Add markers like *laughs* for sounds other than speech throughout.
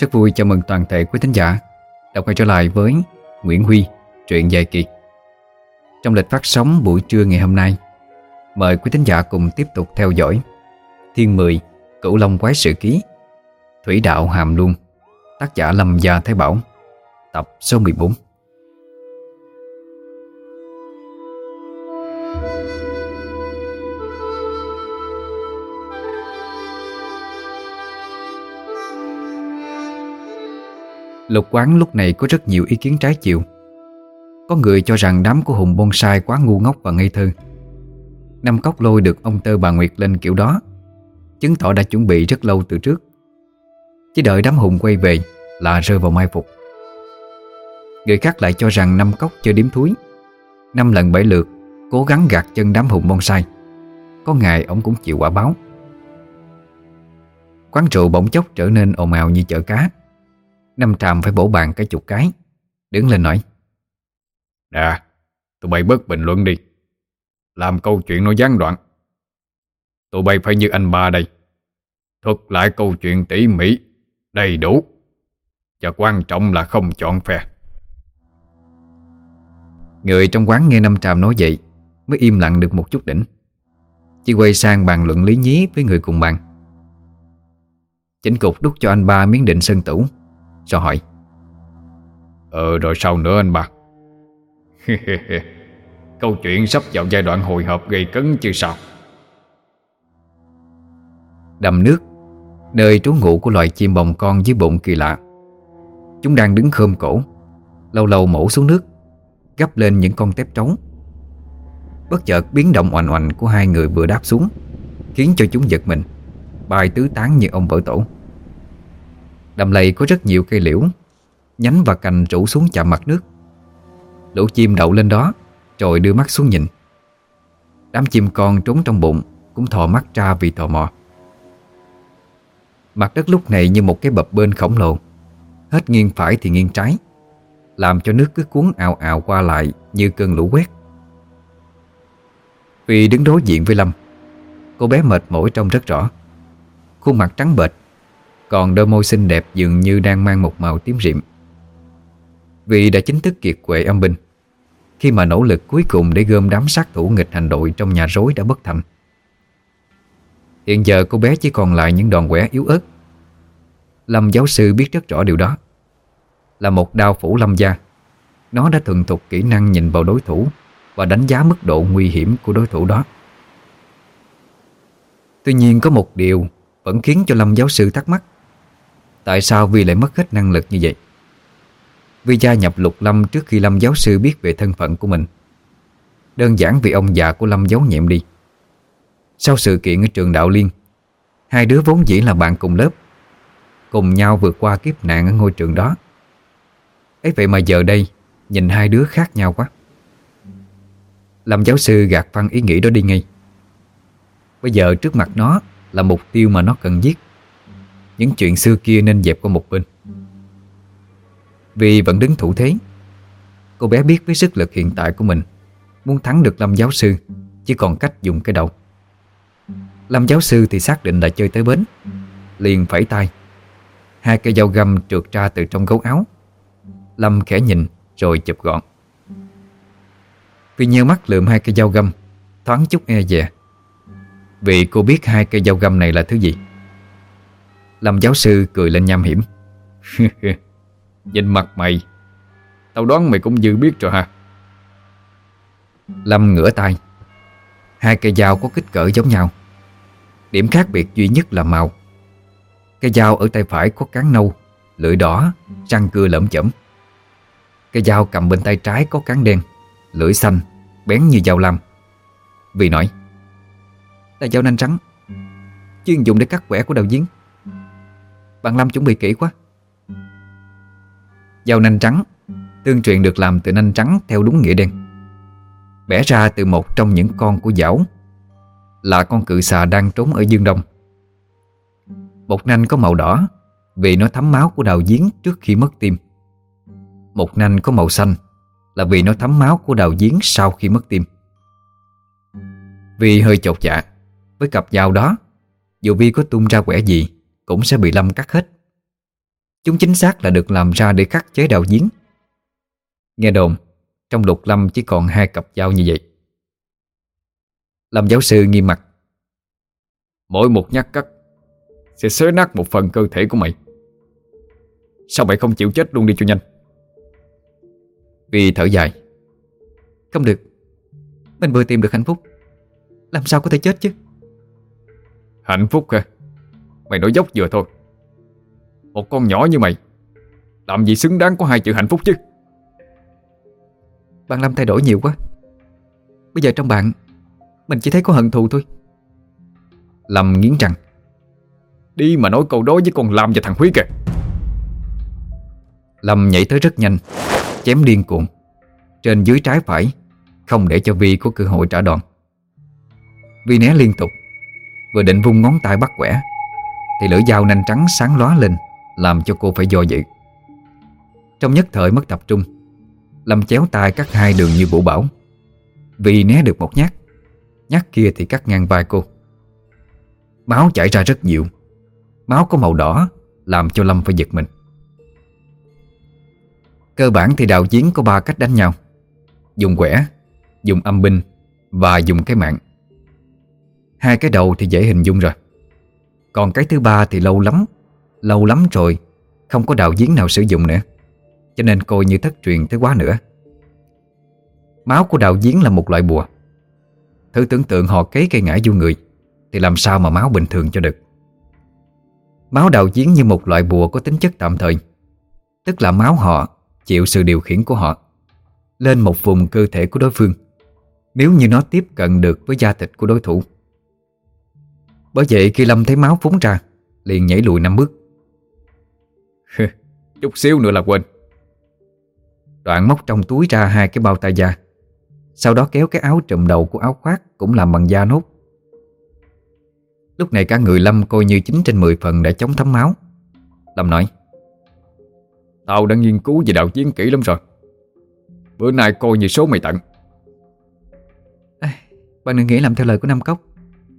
Rất vui chào mừng toàn thể quý thính giả đã quay trở lại với Nguyễn Huy, truyện dài kỳ. Trong lịch phát sóng buổi trưa ngày hôm nay, mời quý thính giả cùng tiếp tục theo dõi Thiên Mười, Cửu Long Quái Sự Ký, Thủy Đạo Hàm Luân, tác giả Lâm Gia Thái Bảo, tập số 14. Lục quán lúc này có rất nhiều ý kiến trái chiều. Có người cho rằng đám của Hùng bonsai quá ngu ngốc và ngây thơ. Năm cốc lôi được ông Tơ bà Nguyệt lên kiểu đó, Chứng tỏ đã chuẩn bị rất lâu từ trước. Chỉ đợi đám Hùng quay về là rơi vào mai phục. Người khác lại cho rằng năm cốc chơi điếm thúi. Năm lần bảy lượt, Cố gắng gạt chân đám Hùng bonsai. Có ngày ông cũng chịu quả báo. Quán rượu bỗng chốc trở nên ồn ào như chợ cá. Năm tràm phải bổ bàn cái chục cái. Đứng lên nói. Nè Tụi bay bớt bình luận đi. Làm câu chuyện nó gián đoạn. Tụi bay phải như anh ba đây. Thuật lại câu chuyện tỉ mỉ Đầy đủ. Và quan trọng là không chọn phe. Người trong quán nghe năm tràm nói vậy Mới im lặng được một chút đỉnh. Chỉ quay sang bàn luận lý nhí với người cùng bàn. Chính cục đút cho anh ba miếng định sân tủ cho hỏi. Ờ rồi sao nữa anh ba *laughs* Câu chuyện sắp vào giai đoạn hồi hộp gây cấn chứ sao? Đầm nước, Nơi trú ngụ của loài chim bồng con dưới bụng kỳ lạ. Chúng đang đứng khơm cổ, Lâu lâu mổ xuống nước Gấp lên những con tép trống. Bất chợt biến động oành oành của hai người vừa đáp xuống, Khiến cho chúng giật mình. Bài tứ tán như ông vỡ tổ. Đầm lầy có rất nhiều cây liễu. Nhánh và cành rủ xuống chạm mặt nước. Lũ chim đậu lên đó Rồi đưa mắt xuống nhìn. Đám chim con trốn trong bụng Cũng thò mắt ra vì tò mò. Mặt đất lúc này như một cái bập bên khổng lồ. Hết nghiêng phải thì nghiêng trái, Làm cho nước cứ cuốn ào ào qua lại Như cơn lũ quét. Vì đứng đối diện với Lâm. Cô bé mệt mỏi trông rất rõ. Khuôn mặt trắng bệch còn đôi môi xinh đẹp dường như đang mang một màu tím rịm. Vì đã chính thức kiệt quệ âm binh Khi mà nỗ lực cuối cùng để gom đám sát thủ nghịch hành đội trong nhà rối đã bất thành. Hiện giờ cô bé chỉ còn lại những đòn quẻ yếu ớt. Lâm giáo sư biết rất rõ điều đó. Là một đao phủ lâm gia, Nó đã thuần thục kỹ năng nhìn vào đối thủ Và đánh giá mức độ nguy hiểm của đối thủ đó. Tuy nhiên có một điều Vẫn khiến cho Lâm giáo sư thắc mắc. Tại sao Vi lại mất hết năng lực như vậy? Vi gia nhập lục lâm trước khi Lâm giáo sư biết về thân phận của mình. Đơn giản vì ông già của Lâm giấu nhiệm đi. Sau sự kiện ở trường Đạo Liên, Hai đứa vốn dĩ là bạn cùng lớp, Cùng nhau vượt qua kiếp nạn ở ngôi trường đó. Ấy vậy mà giờ đây, Nhìn hai đứa khác nhau quá. Lâm giáo sư gạt phăng ý nghĩ đó đi ngay. Bây giờ trước mặt nó Là mục tiêu mà nó cần giết những chuyện xưa kia nên dẹp qua một bên. Vì vẫn đứng thủ thế, Cô bé biết với sức lực hiện tại của mình, Muốn thắng được Lâm giáo sư, Chỉ còn cách dùng cái đầu. Lâm giáo sư thì xác định là chơi tới bến, Liền phẩy tay. Hai cây dao găm trượt ra từ trong gấu áo. Lâm khẽ nhìn, Rồi chụp gọn. Vì nheo mắt lượm hai cây dao găm, Thoáng chút e dè. Vì cô biết hai cây dao găm này là thứ gì. Lâm giáo sư cười lên nham hiểm. *laughs* Nhìn mặt mày, Tao đoán mày cũng dư biết rồi ha. Lâm ngửa tay. Hai cây dao có kích cỡ giống nhau. Điểm khác biệt duy nhất là màu. Cây dao ở tay phải có cán nâu, Lưỡi đỏ, Răng cưa lẫm chẩm Cây dao cầm bên tay trái có cán đen, Lưỡi xanh, Bén như dao lam. Vì nói, Là dao nanh trắng, Chuyên dùng để cắt quẻ của đầu giếng bạn Lâm chuẩn bị kỹ quá. Dao nanh trắng. Tương truyền được làm từ nanh trắng theo đúng nghĩa đen. Bẻ ra từ một trong những con của dảo Là con cự xà đang trốn ở dương đông. Một nanh có màu đỏ, Vì nó thấm máu của đào giếng trước khi mất tim. Một nanh có màu xanh, Là vì nó thấm máu của đào giếng sau khi mất tim. Vì hơi chột dạ. Với cặp dao đó, Dù Vi có tung ra quẻ gì cũng sẽ bị Lâm cắt hết. Chúng chính xác là được làm ra để khắc chế đạo giếng Nghe đồn Trong lục lâm chỉ còn hai cặp dao như vậy. Lâm giáo sư nghiêm mặt. Mỗi một nhát cắt Sẽ xé nát một phần cơ thể của mày. Sao mày không chịu chết luôn đi cho nhanh? Vì thở dài. Không được. Mình vừa tìm được hạnh phúc. Làm sao có thể chết chứ? Hạnh phúc hả Mày nói dốc vừa thôi. Một con nhỏ như mày Làm gì xứng đáng có hai chữ hạnh phúc chứ? Bạn Lâm thay đổi nhiều quá. Bây giờ trong bạn Mình chỉ thấy có hận thù thôi. Lâm nghiến răng. Đi mà nói câu đó với con Lam và thằng Huy kìa. Lâm nhảy tới rất nhanh Chém điên cuồng. Trên dưới trái phải Không để cho Vi có cơ hội trả đòn. Vi né liên tục Vừa định vung ngón tay bắt quẻ thì lưỡi dao nanh trắng sáng lóa lên, Làm cho cô phải do dự. Trong nhất thời mất tập trung, Lâm chéo tay cắt hai đường như vũ bảo. Vì né được một nhát Nhát kia thì cắt ngang vai cô. Máu chảy ra rất nhiều, Máu có màu đỏ Làm cho Lâm phải giật mình. Cơ bản thì đạo chiến có ba cách đánh nhau, Dùng quẻ, Dùng âm binh Và dùng cái mạng. Hai cái đầu thì dễ hình dung rồi. Còn cái thứ ba thì lâu lắm Lâu lắm rồi, Không có đạo diễn nào sử dụng nữa. Cho nên coi như thất truyền tới quá nữa. Máu của đạo diễn là một loại bùa. Thử tưởng tượng họ kế cây ngã vô người, Thì làm sao mà máu bình thường cho được? Máu đạo diễn như một loại bùa có tính chất tạm thời, Tức là máu họ chịu sự điều khiển của họ, lên một vùng cơ thể của đối phương, nếu như nó tiếp cận được với da thịt của đối thủ. Bởi vậy khi Lâm thấy máu phúng ra liền nhảy lùi năm bước. Chút xíu nữa là quên. Đoạn móc trong túi ra hai cái bao tay da Sau đó kéo cái áo trùm đầu của áo khoác Cũng làm bằng da nốt. Lúc này cả người Lâm coi như 9 trên 10 phần đã chống thấm máu. Lâm nói Tao đã nghiên cứu về đạo chiến kỹ lắm rồi. Bữa nay coi như số mày tận à, Bạn đừng nghĩ làm theo lời của Nam Cốc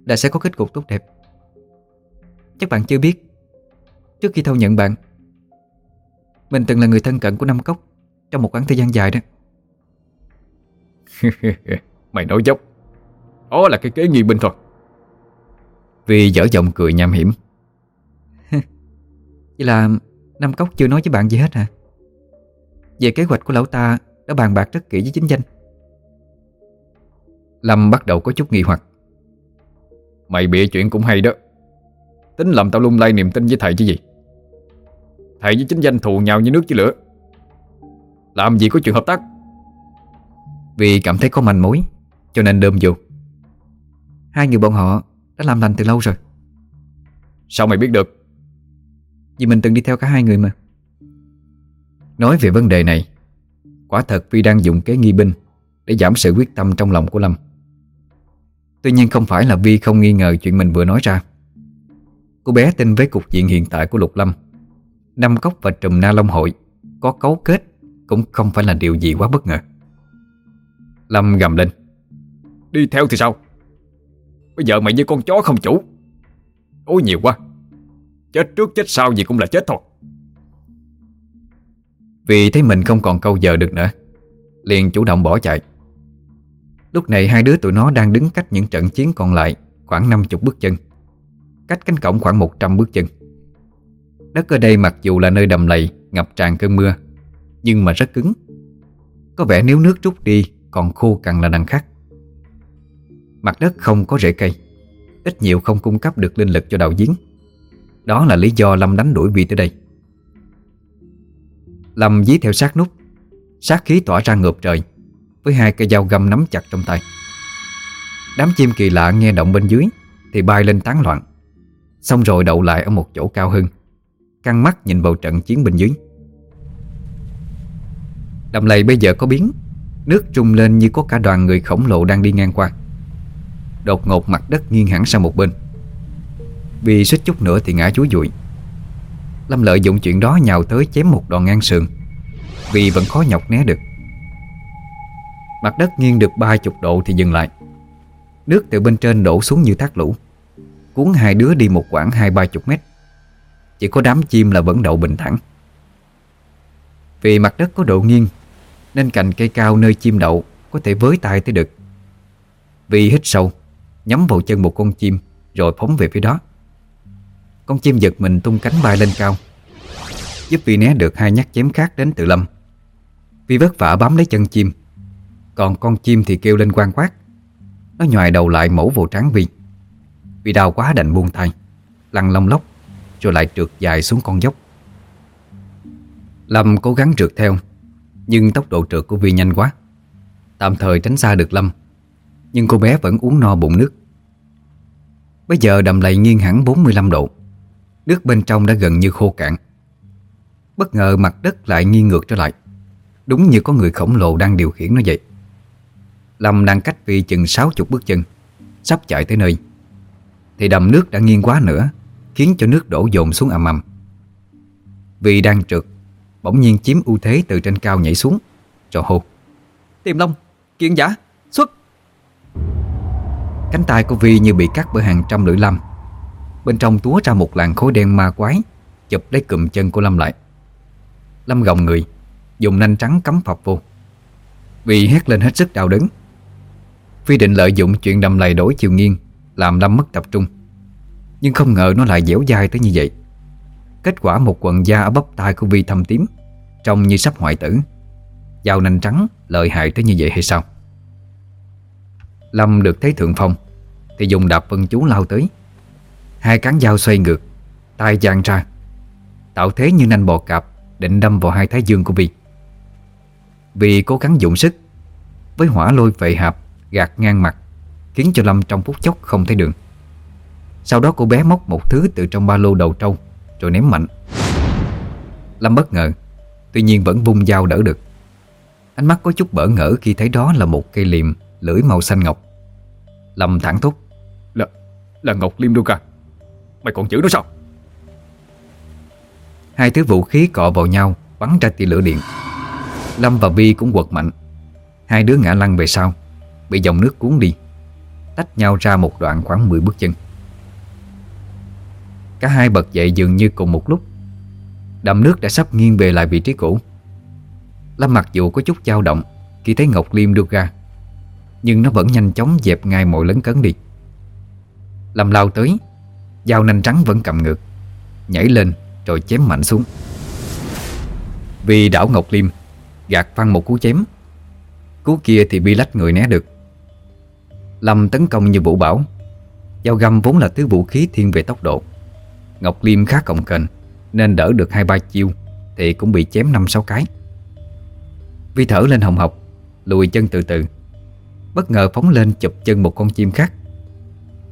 Là sẽ có kết cục tốt đẹp. Chắc bạn chưa biết Trước khi thâu nhận bạn Mình từng là người thân cận của Nam Cốc Trong một khoảng thời gian dài đó. *laughs* Mày nói dốc Đó là cái kế nghi binh thôi. Vì dở giọng cười nham hiểm. *laughs* Vậy là Nam Cốc chưa nói với bạn gì hết hả? Về kế hoạch của lão ta Đã bàn bạc rất kỹ với chính danh. Lâm bắt đầu có chút nghi hoặc Mày bịa chuyện cũng hay đó. Tính làm tao lung lay niềm tin với thầy chứ gì? Thầy với chính danh thù nhau như nước với lửa. Làm gì có chuyện hợp tác? Vì cảm thấy có manh mối Cho nên đơm vô. Hai người bọn họ đã làm lành từ lâu rồi. Sao mày biết được? Vì mình từng đi theo cả hai người mà. Nói về vấn đề này Quả thật Vi đang dùng kế nghi binh Để giảm sự quyết tâm trong lòng của Lâm Tuy nhiên không phải là Vi không nghi ngờ chuyện mình vừa nói ra. Cô bé tin với cục diện hiện tại của Lục Lâm. Năm cốc và trùm na long hội Có cấu kết Cũng không phải là điều gì quá bất ngờ. Lâm gầm lên. Đi theo thì sao? Bây giờ mày như con chó không chủ. Ôi, nhiều quá. Chết trước chết sau gì cũng là chết thôi. Vì thấy mình không còn câu giờ được nữa, Liền chủ động bỏ chạy. Lúc này hai đứa tụi nó đang đứng cách những trận chiến còn lại Khoảng 50 bước chân. Cách cánh cổng khoảng 100 bước chân. Đất ở đây mặc dù là nơi đầm lầy, Ngập tràn cơn mưa, Nhưng mà rất cứng. Có vẻ nếu nước rút đi, Còn khô càng là đằng khác. Mặt đất không có rễ cây, Ít nhiều không cung cấp được linh lực cho đạo giếng đó là lý do Lâm đánh đuổi Vi tới đây. Lâm dí theo sát nút, Sát khí tỏa ra ngược trời. Với hai cây dao găm nắm chặt trong tay. Đám chim kỳ lạ nghe động bên dưới Thì bay lên tán loạn. Xong rồi đậu lại ở một chỗ cao hơn, Căng mắt nhìn vào trận chiến bên dưới. Đầm lầy bây giờ có biến, Nước trung lên như có cả đoàn người khổng lồ đang đi ngang qua. Đột ngột mặt đất nghiêng hẳn sang một bên. Vì suýt chút nữa thì ngã chúa dụi. Lâm lợi dụng chuyện đó nhào tới chém một đòn ngang sườn. Vì vẫn khó nhọc né được. Mặt đất nghiêng được ba chục độ thì dừng lại. Nước từ bên trên đổ xuống như thác lũ. Cuốn hai đứa đi một quãng hai ba chục mét. Chỉ có đám chim là vẫn đậu bình thẳng Vì mặt đất có độ nghiêng, Nên cành cây cao nơi chim đậu Có thể với tay tới được. Vì hít sâu, Nhắm vào chân một con chim, Rồi phóng về phía đó. Con chim giật mình tung cánh bay lên cao, Giúp Vi né được hai nhát chém khác đến từ Lâm. Vi vất vả bám lấy chân chim còn con chim thì kêu lên quang quát. Nó nhòi đầu lại mổ vô trán Vi Vì đau quá đành buông tay, Lăn lông lóc, Rồi lại trượt dài xuống con dốc. Lâm cố gắng trượt theo, Nhưng tốc độ trượt của Vi nhanh quá. Tạm thời tránh xa được Lâm, Nhưng cô bé vẫn uống no bụng nước. Bây giờ đầm lầy nghiêng hẳn 45 độ, Nước bên trong đã gần như khô cạn. Bất ngờ mặt đất lại nghiêng ngược trở lại, Đúng như có người khổng lồ đang điều khiển nó vậy. Lâm đang cách Vi chừng 60 bước chân Sắp chạy tới nơi. Thì đầm nước đã nghiêng quá nữa Khiến cho nước đổ dồn xuống ầm ầm. Vi đang trượt Bỗng nhiên chiếm ưu thế từ trên cao nhảy xuống Rồi hô. Tìm Long, kiện giả, xuất! Cánh tay của Vi như bị cắt bởi hàng trăm lưỡi lâm Bên trong túa ra một làn khối đen ma quái Chụp lấy cụm chân của Lâm lại. Lâm gồng người Dùng nanh trắng cắm phập vô. Vi hét lên hết sức đau đớn. Vi định lợi dụng chuyện đầm lầy đổi chiều nghiêng, Làm Lâm mất tập trung. Nhưng không ngờ nó lại dẻo dai tới như vậy. Kết quả một quần da ở bắp tay của Vi thâm tím, Trông như sắp hoại tử. Dao nanh trắng, lợi hại tới như vậy hay sao? Lâm được thấy thượng phong, Thì dùng đạp vân chú lao tới. Hai cán dao xoay ngược, tay giang ra. Tạo thế như nanh bò cạp, Định đâm vào hai thái dương của Vi. Vi cố gắng dụng sức, Với hỏa lôi vệ hạp Gạt ngang mặt Khiến cho Lâm trong phút chốc không thấy đường. Sau đó cô bé móc một thứ từ trong ba lô đầu trâu Rồi ném mạnh. Lâm bất ngờ Tuy nhiên vẫn vung dao đỡ được. Ánh mắt có chút bỡ ngỡ khi thấy đó là một cây liềm Lưỡi màu xanh ngọc. Lâm thẳng thốt Là, là Ngọc Liêm Đô ca. Mày còn giữ nó sao? Hai thứ vũ khí cọ vào nhau Bắn ra tia lửa điện. Lâm và Vi cũng quật mạnh. Hai đứa ngã lăn về sau Bị dòng nước cuốn đi. Tách nhau ra một đoạn khoảng 10 bước chân. Cả hai bật dậy dường như cùng một lúc. Đầm nước đã sắp nghiêng về lại vị trí cũ. Lâm mặc dù có chút dao động Khi thấy Ngọc Liêm đưa ra, Nhưng nó vẫn nhanh chóng dẹp ngay mọi lấn cấn đi. Lâm lao tới, Dao nanh trắng vẫn cầm ngược, Nhảy lên rồi chém mạnh xuống. Vì đảo Ngọc Liêm, Gạt văng một cú chém. Cú kia thì bị lách người né được. Lâm tấn công như vũ bảo. Dao găm vốn là thứ vũ khí thiên về tốc độ. Ngọc Liêm khá cồng kềnh, Nên đỡ được hai ba chiêu Thì cũng bị chém năm sáu cái. Vi thở lên hồng học Lùi chân từ từ. Bất ngờ phóng lên chụp chân một con chim khác.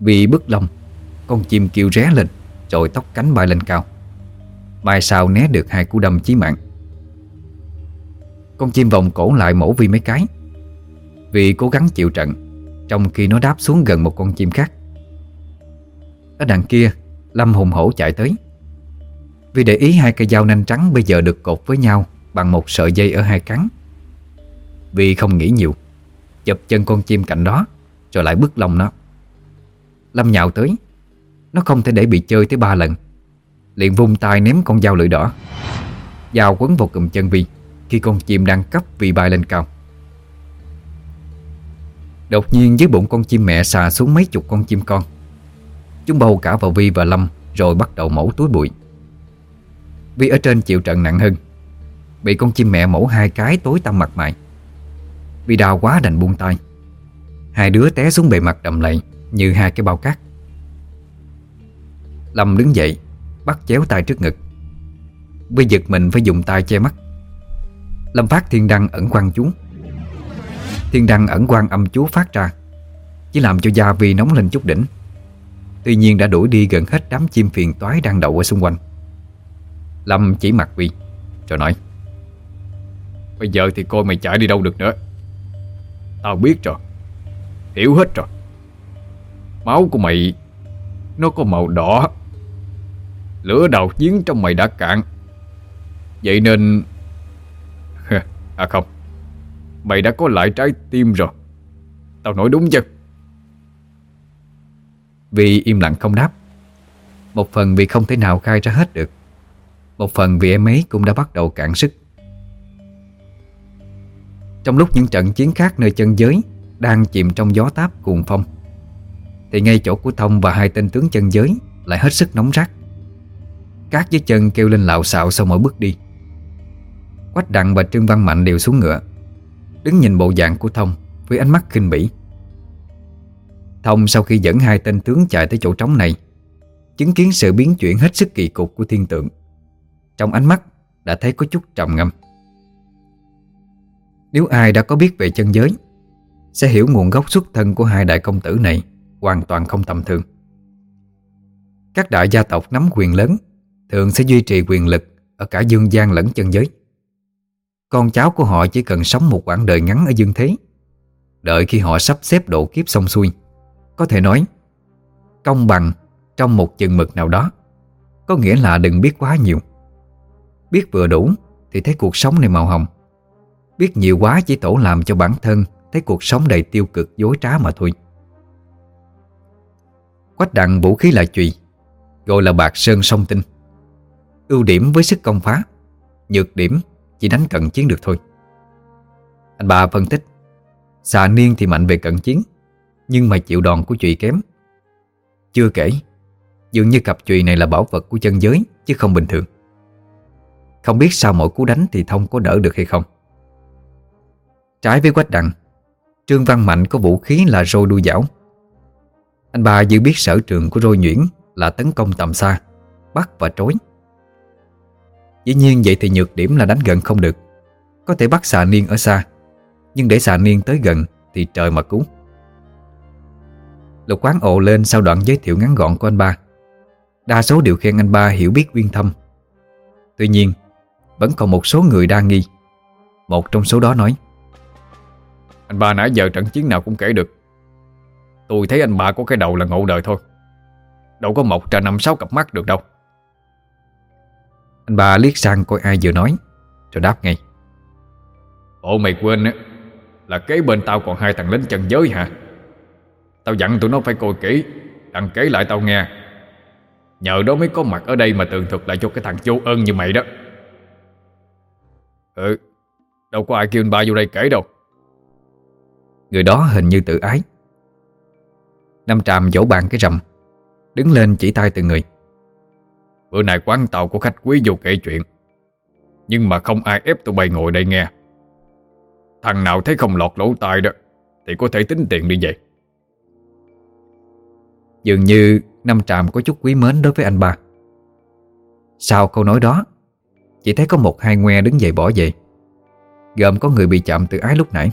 Vì bức lòng, Con chim kêu ré lên Rồi tóc cánh bay lên cao. Mai sao né được hai cú đâm chí mạng. Con chim vòng cổ lại mổ Vi mấy cái. Vì cố gắng chịu trận trong khi nó đáp xuống gần một con chim khác. Ở đằng kia, Lâm hùng hổ chạy tới. Vì để ý hai cây dao nanh trắng Bây giờ được cột với nhau Bằng một sợi dây ở hai cắn Vì không nghĩ nhiều, Chụp chân con chim cạnh đó, Rồi lại bứt lòng nó. Lâm nhào tới. Nó không thể để bị chơi tới ba lần. Liền vung tay ném con dao lưỡi đỏ. Dao quấn vào cụm chân Vi, Khi con chim đang cấp vì bay lên cao. Đột nhiên dưới bụng con chim mẹ xà xuống mấy chục con chim con. Chúng bầu cả vào Vi và Lâm, Rồi bắt đầu mổ túi bụi. Vi ở trên chịu trận nặng hơn. Bị con chim mẹ mổ hai cái tối tăm mặt mày. Vi đau quá đành buông tay. Hai đứa té xuống bề mặt đầm lầy, Như hai cái bao cát. Lâm đứng dậy, Bắt chéo tay trước ngực. Vi giật mình phải dùng tay che mắt. Lâm phát thiên đăng ẩn quăng chúng. Thiên đăng ẩn quan âm chú phát ra, Chỉ làm cho da Vi nóng lên chút đỉnh. Tuy nhiên đã đuổi đi gần hết đám chim phiền toái đang đậu ở xung quanh. Lâm chỉ mặt Vi Rồi nói, Bây giờ thì coi mày chạy đi đâu được nữa. Tao biết rồi, Hiểu hết rồi. Máu của mày, Nó có màu đỏ. Lửa đầu giếng trong mày đã cạn. Vậy nên *laughs* À không Mày đã có lại trái tim rồi. Tao nói đúng chứ? Vì im lặng không đáp. Một phần vì không thể nào khai ra hết được. Một phần vì em ấy cũng đã bắt đầu cạn sức. Trong lúc những trận chiến khác nơi chân giới Đang chìm trong gió táp cuồng phong, Thì ngay chỗ của Thông và hai tên tướng chân giới Lại hết sức nóng rát. Các dưới chân kêu lên lạo xạo sau mỗi bước đi. Quách Đặng và Trương Văn Mạnh đều xuống ngựa. Đứng nhìn bộ dạng của Thông Với ánh mắt khinh bỉ. Thông sau khi dẫn hai tên tướng chạy tới chỗ trống này, Chứng kiến sự biến chuyển hết sức kỳ cục của thiên tượng. Trong ánh mắt đã thấy có chút trầm ngâm. Nếu ai đã có biết về chân giới, Sẽ hiểu nguồn gốc xuất thân của hai đại công tử này Hoàn toàn không tầm thường. Các đại gia tộc nắm quyền lớn Thường sẽ duy trì quyền lực Ở cả dương gian lẫn chân giới. Con cháu của họ chỉ cần sống một quãng đời ngắn ở dương thế. Đợi khi họ sắp xếp độ kiếp xong xuôi, Có thể nói, Công bằng trong một chừng mực nào đó. Có nghĩa là đừng biết quá nhiều. Biết vừa đủ Thì thấy cuộc sống này màu hồng. Biết nhiều quá chỉ tổ làm cho bản thân Thấy cuộc sống đầy tiêu cực, dối trá mà thôi. Quách đặng vũ khí là chùy, Gọi là bạc sơn song tinh. Ưu điểm với sức công phá, Nhược điểm chỉ đánh cận chiến được thôi. Anh bà phân tích Xà niên thì mạnh về cận chiến, Nhưng mà chịu đòn của chùy kém. Chưa kể, Dường như cặp chùy này là bảo vật của chân giới, Chứ không bình thường. Không biết sao mỗi cú đánh thì Thông có đỡ được hay không. Trái với quách đặng Trương Văn Mạnh có vũ khí là roi đuôi dảo Anh ba dự biết sở trường của roi nhuyễn Là tấn công tầm xa, Bắt và trối Dĩ nhiên vậy thì nhược điểm là đánh gần không được. Có thể bắt xà niên ở xa, Nhưng để xà niên tới gần Thì trời mà cứu Lục quán ồ lên sau đoạn giới thiệu ngắn gọn của anh ba. Đa số đều khen anh ba hiểu biết uyên thâm. Tuy nhiên, Vẫn còn một số người đa nghi. Một trong số đó nói, Anh ba nãy giờ trận chiến nào cũng kể được. Tôi thấy anh ba có cái đầu là ngộ đời thôi. Đâu có một trà năm sáu cặp mắt được đâu. Anh ba liếc sang coi ai vừa nói Rồi đáp ngay. Ồ mày quên á Là kế bên tao còn hai thằng lính chân giới hả? Tao dặn tụi nó phải coi kỹ Đặng kể lại tao nghe. Nhờ đó mới có mặt ở đây mà tường thuật lại cho cái thằng vô ơn như mày đó. Ừ Đâu có ai kêu anh ba vô đây kể đâu. Người đó hình như tự ái. Năm tràm vỗ bàn cái rầm Đứng lên chỉ tay từng người Bữa nay quán tàu của khách quý vô kể chuyện. Nhưng mà không ai ép tụi bay ngồi đây nghe. Thằng nào thấy không lọt lỗ tai đó, Thì có thể tính tiền đi về. Dường như Năm Tràm có chút quý mến đối với anh ba. Sau câu nói đó, Chỉ thấy có một hai ngoe đứng dậy bỏ về. Gồm có người bị chạm từ ái lúc nãy.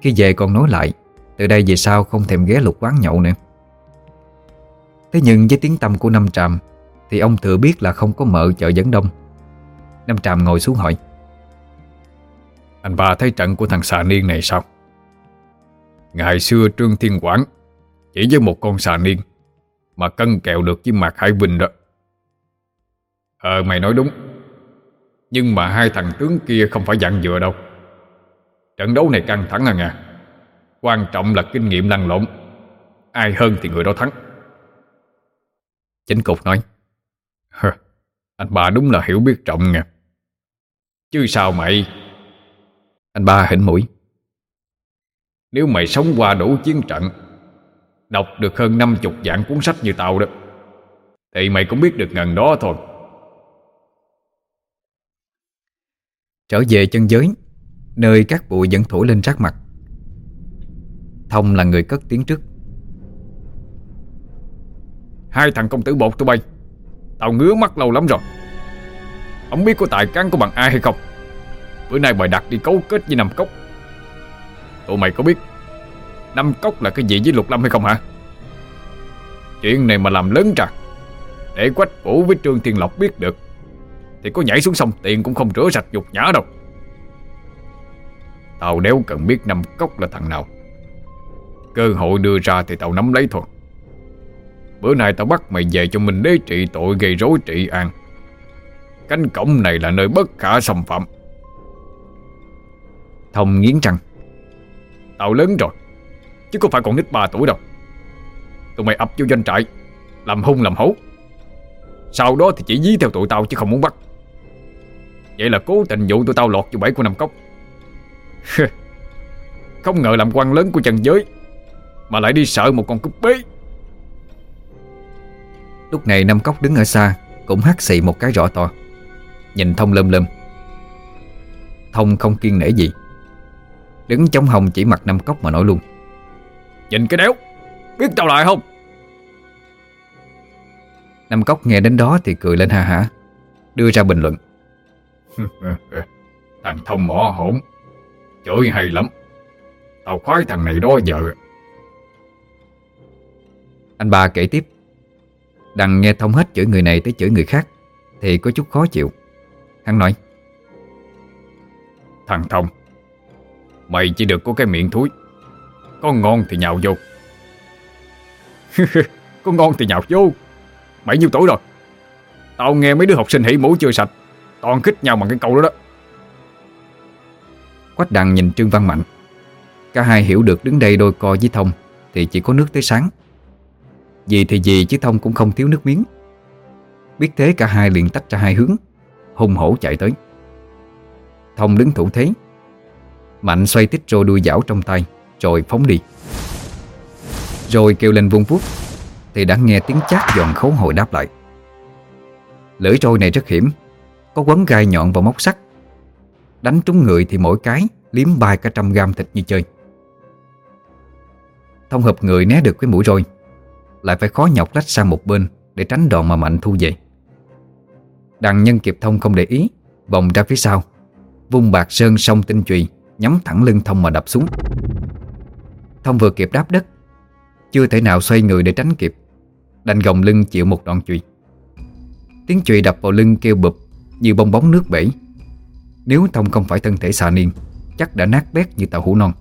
Khi về còn nói lại, Từ đây về sau không thèm ghé lục quán nhậu nữa. Thế nhưng với tiếng tâm của Năm Tràm thì ông thừa biết là không có mợ chợ dẫn đông. Năm Tràm ngồi xuống hỏi. Anh ba thấy trận của thằng xà niên này sao? Ngày xưa Trương Thiên Quảng Chỉ với một con xà niên mà cân kèo được với Mạc Hải Vinh đó. Ờ mày nói đúng. Nhưng mà hai thằng tướng kia không phải dặn dựa đâu. Trận đấu này căng thẳng à nha Quan trọng là kinh nghiệm lăn lộn. Ai hơn thì người đó thắng. Chính cục nói Anh ba đúng là hiểu biết trọng nha Chứ sao mày? Anh ba hỉnh mũi. Nếu mày sống qua đủ chiến trận Đọc được hơn 50 dạng cuốn sách như tao đó Thì mày cũng biết được ngần đó thôi. Trở về chân giới Nơi các bụi vẫn thổi lên rác mặt. Thông là người cất tiếng trước. Hai thằng công tử bột tụi bay Tao ngứa mắt lâu lắm rồi. Không biết có tài cán của bằng ai hay không. Bữa nay bài đặt đi cấu kết với Nam Cốc. Tụi mày có biết Năm cốc là cái gì với Lục Lâm hay không hả? Chuyện này mà làm lớn ra, Để Quách Vũ với Trương Thiên Lộc biết được, Thì có nhảy xuống sông tiền cũng không rửa sạch dục nhã đâu. Tao đéo cần biết năm cốc là thằng nào, Cơ hội đưa ra thì tao nắm lấy thôi. Bữa nay tao bắt mày về cho mình đế trị tội gây rối trị an. Cánh cổng này là nơi bất khả xâm phạm. Thông nghiến răng Tao lớn rồi, Chứ không phải còn nít 3 tuổi đâu. Tụi mày ập vô doanh trại, Làm hung làm hấu. Sau đó thì chỉ dí theo tụi tao chứ không muốn bắt. Vậy là cố tình dụ tụi tao lọt vô bẫy của Nam Cốc. *laughs* Không ngờ làm quan lớn của trần giới, Mà lại đi sợ một con cúp bế. Lúc này Năm Cốc đứng ở xa Cũng hắt xị một cái rõ to. Nhìn Thông lâm lâm Thông không kiên nể gì. Đứng trong hồng chỉ mặt Năm Cốc mà nói luôn. Nhìn cái đéo Biết tao lại không? Năm Cốc nghe đến đó thì cười lên ha hả Đưa ra bình luận. *laughs* Thằng Thông mỏ hổn Chửi hay lắm. Tao khoái thằng này đó giờ. Anh ba kể tiếp Đằng nghe thông hết chửi người này tới chửi người khác Thì có chút khó chịu. Hắn nói Thằng Thông Mày chỉ được có cái miệng thúi. Có ngon thì nhào vô. *laughs* Có ngon thì nhào vô. Mấy nhiêu tuổi rồi? Tao nghe mấy đứa học sinh hỉ mũi chưa sạch Toàn khích nhau bằng cái câu đó đó. Quách đằng nhìn Trương Văn Mạnh. Cả hai hiểu được đứng đây đôi co với Thông Thì chỉ có nước tới sáng gì thì gì chứ Thông cũng không thiếu nước miếng. Biết thế cả hai liền tách ra hai hướng Hùng hổ chạy tới. Thông đứng thủ thế, Mạnh xoay tích rô đuôi dảo trong tay, Rồi phóng đi. Rồi kêu lên vung vuốt, Thì đã nghe tiếng chát giòn khấu hồi đáp lại. Lưỡi trôi này rất hiểm, Có quấn gai nhọn vào móc sắt. Đánh trúng người thì mỗi cái Liếm bay cả trăm gam thịt như chơi. Thông hợp người né được cái mũi rồi lại phải khó nhọc lách sang một bên Để tránh đòn mà Mạnh thu về. Đằng nhân kịp Thông không để ý, Vòng ra phía sau. Vung bạc sơn song tinh chùy Nhắm thẳng lưng Thông mà đập xuống. Thông vừa kịp đáp đất, Chưa thể nào xoay người để tránh kịp, Đành gồng lưng chịu một đòn chùy. Tiếng chùy đập vào lưng kêu bụp Như bong bóng nước bể. Nếu Thông không phải thân thể xà niên, Chắc đã nát bét như tàu hũ non.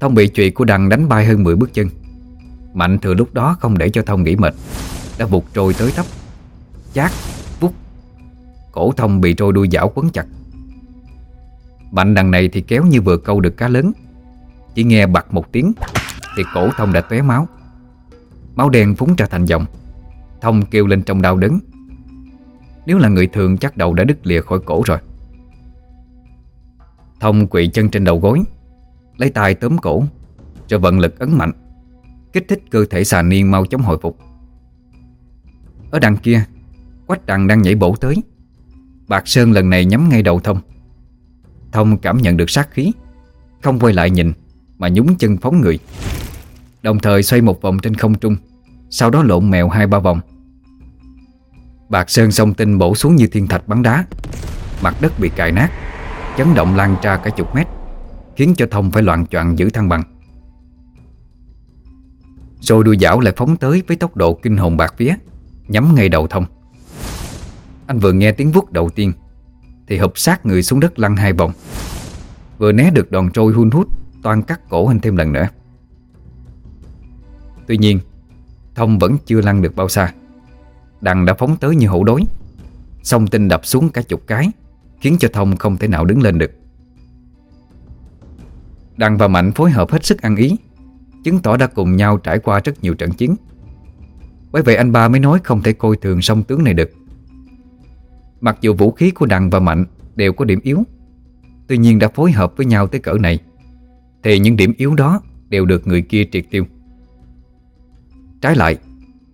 Thông bị chùy của đằng đánh bay hơn 10 bước chân. Mạnh thừa lúc đó không để cho Thông nghỉ mệt. Đã vụt trôi tới tấp Chát, vút. Cổ Thông bị trôi đuôi dảo quấn chặt. Mạnh đằng này thì kéo như vừa câu được cá lớn. Chỉ nghe bật một tiếng Thì cổ Thông đã tóe máu. Máu đen phúng ra thành dòng. Thông kêu lên trong đau đớn. Nếu là người thường chắc đầu đã đứt lìa khỏi cổ rồi. Thông quỵ chân trên đầu gối Lấy tay tóm cổ Rồi vận lực ấn mạnh. Kích thích cơ thể xà niên mau chóng hồi phục. Ở đằng kia, Quách đằng đang nhảy bổ tới. Bạc Sơn lần này nhắm ngay đầu Thông. Thông cảm nhận được sát khí, Không quay lại nhìn Mà nhúng chân phóng người. Đồng thời xoay một vòng trên không trung, Sau đó lộn mèo hai ba vòng. Bạc Sơn song tinh bổ xuống như thiên thạch bắn đá. Mặt đất bị cài nát, Chấn động lan ra cả chục mét, Khiến cho Thông phải loạn choạng giữ thăng bằng. Rồi đuôi dảo lại phóng tới với tốc độ kinh hồn bạc vía, Nhắm ngay đầu Thông. Anh vừa nghe tiếng vút đầu tiên, Thì hụp sát người xuống đất lăn hai vòng. Vừa né được đòn trôi hun hút, Toan cắt cổ anh thêm lần nữa. Tuy nhiên, Thông vẫn chưa lăn được bao xa. Đằng đã phóng tới như hổ đối Song tinh đập xuống cả chục cái, Khiến cho Thông không thể nào đứng lên được. Đằng và Mạnh phối hợp hết sức ăn ý Chứng tỏ đã cùng nhau trải qua rất nhiều trận chiến. Bởi vậy anh ba mới nói không thể coi thường song tướng này được. Mặc dù vũ khí của Đằng và Mạnh đều có điểm yếu, Tuy nhiên đã phối hợp với nhau tới cỡ này, Thì những điểm yếu đó đều được người kia triệt tiêu. Trái lại,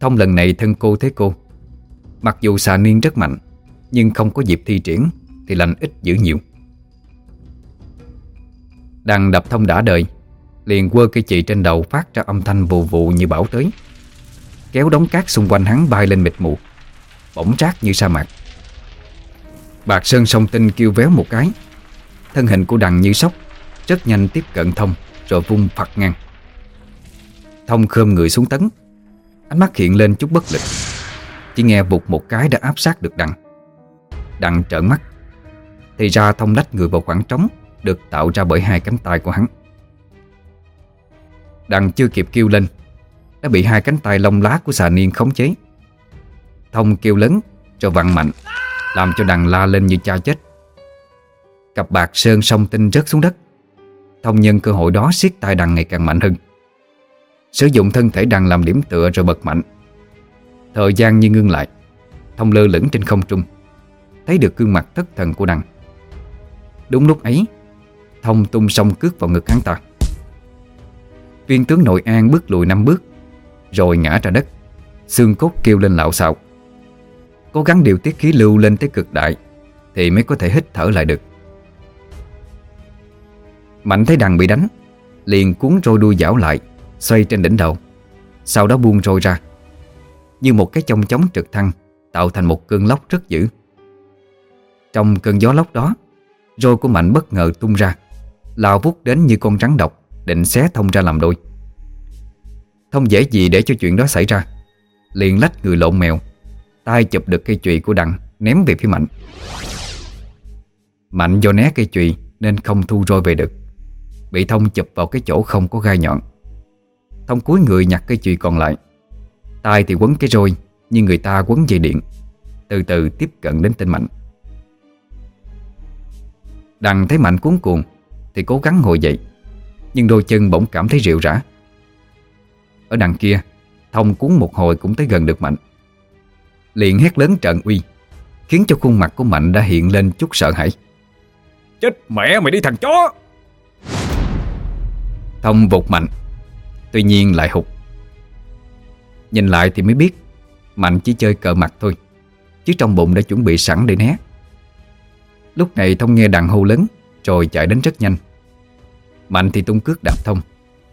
Thông lần này thân cô thế cô, Mặc dù xà niên rất mạnh, Nhưng không có dịp thi triển Thì lành ít dữ nhiều. Đằng đập thông đã đời Liền quơ cây chị trên đầu phát ra âm thanh vù vù như bão tới. Kéo đống cát xung quanh hắn bay lên mịt mù, Bỗng rác như sa mạc. Bạc Sơn song tinh kêu véo một cái. Thân hình của đằng như sóc, Rất nhanh tiếp cận thông, Rồi vung phật ngang. Thông khơm người xuống tấn, Ánh mắt hiện lên chút bất lực. Chỉ nghe vụt một cái đã áp sát được đằng. Đằng trợn mắt, Thì ra thông lách người vào khoảng trống, Được tạo ra bởi hai cánh tay của hắn. Đằng chưa kịp kêu lên, Đã bị hai cánh tay lông lá của xà niên khống chế. Thông kêu lớn Rồi vặn mạnh, Làm cho đằng la lên như cha chết. Cặp bạc sơn song tinh rớt xuống đất. Thông nhân cơ hội đó siết tay đằng ngày càng mạnh hơn. Sử dụng thân thể đằng làm điểm tựa rồi bật mạnh. Thời gian như ngưng lại, Thông lơ lửng trên không trung, Thấy được gương mặt thất thần của đằng Đúng lúc ấy, Thông tung song cước vào ngực hắn ta. Viên tướng nội an bước lùi năm bước, Rồi ngã ra đất. Xương cốt kêu lên lạo xạo. Cố gắng điều tiết khí lưu lên tới cực đại Thì mới có thể hít thở lại được. Mạnh thấy đằng bị đánh, Liền cuốn roi đuôi dảo lại, Xoay trên đỉnh đầu, Sau đó buông roi ra. Như một cái chông chóng trực thăng, Tạo thành một cơn lốc rất dữ. Trong cơn gió lốc đó, Roi của Mạnh bất ngờ tung ra, Lao vút đến như con rắn độc. Định xé thông ra làm đôi. Thông dễ gì để cho chuyện đó xảy ra? Liền lách người lộn mèo, tay chụp được cây chùy của Đặng, Ném về phía Mạnh. Mạnh do né cây chùy Nên không thu roi về được. Bị Thông chụp vào cái chỗ không có gai nhọn. Thông cúi người nhặt cây chùy còn lại. Tay thì quấn cái roi Như người ta quấn dây điện. Từ từ tiếp cận đến tên Mạnh. Đằng thấy Mạnh cuốn cuồng Thì cố gắng ngồi dậy. Nhưng đôi chân bỗng cảm thấy rượu rã. Ở đằng kia Thông cuốn một hồi cũng tới gần được Mạnh. Liền hét lớn trận uy Khiến cho khuôn mặt của Mạnh đã hiện lên chút sợ hãi. Chết mẹ mày đi thằng chó! Thông vụt Mạnh Tuy nhiên lại hụt. Nhìn lại thì mới biết Mạnh chỉ chơi cờ mặt thôi Chứ trong bụng đã chuẩn bị sẵn để né. Lúc này Thông nghe đàn hô lớn Rồi chạy đến rất nhanh Mạnh thì tung cước đạp Thông.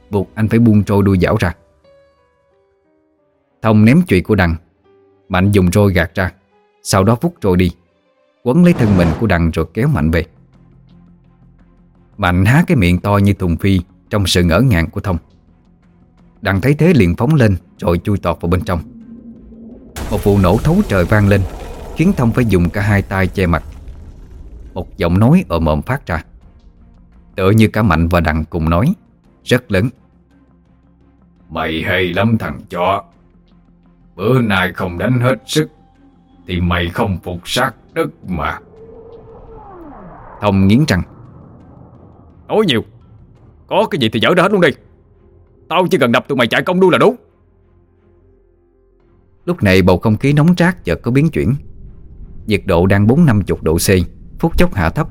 Buộc anh phải buông trôi đuôi dảo ra. Thông ném chuyện của đằng. Mạnh dùng roi gạt ra. Sau đó vút trôi đi. Quấn lấy thân mình của đằng rồi kéo Mạnh về. Mạnh há cái miệng to như thùng phi Trong sự ngỡ ngàng của Thông. Đằng thấy thế liền phóng lên Rồi chui tọt vào bên trong. Một vụ nổ thấu trời vang lên, Khiến Thông phải dùng cả hai tay che mặt. Một giọng nói ở mồm phát ra. Tựa như cả Mạnh và Đằng cùng nói. Rất lớn. Mày hay lắm thằng chó. Bữa nay không đánh hết sức Thì mày không phục sát đất mà. Thông nghiến răng Nói nhiều. Có cái gì thì dở ra hết luôn đi. Tao chỉ cần đập tụi mày chạy công đua là đủ. Lúc này bầu không khí nóng rát chợt có biến chuyển. Nhiệt độ đang 4-50 độ C Phút chốc hạ thấp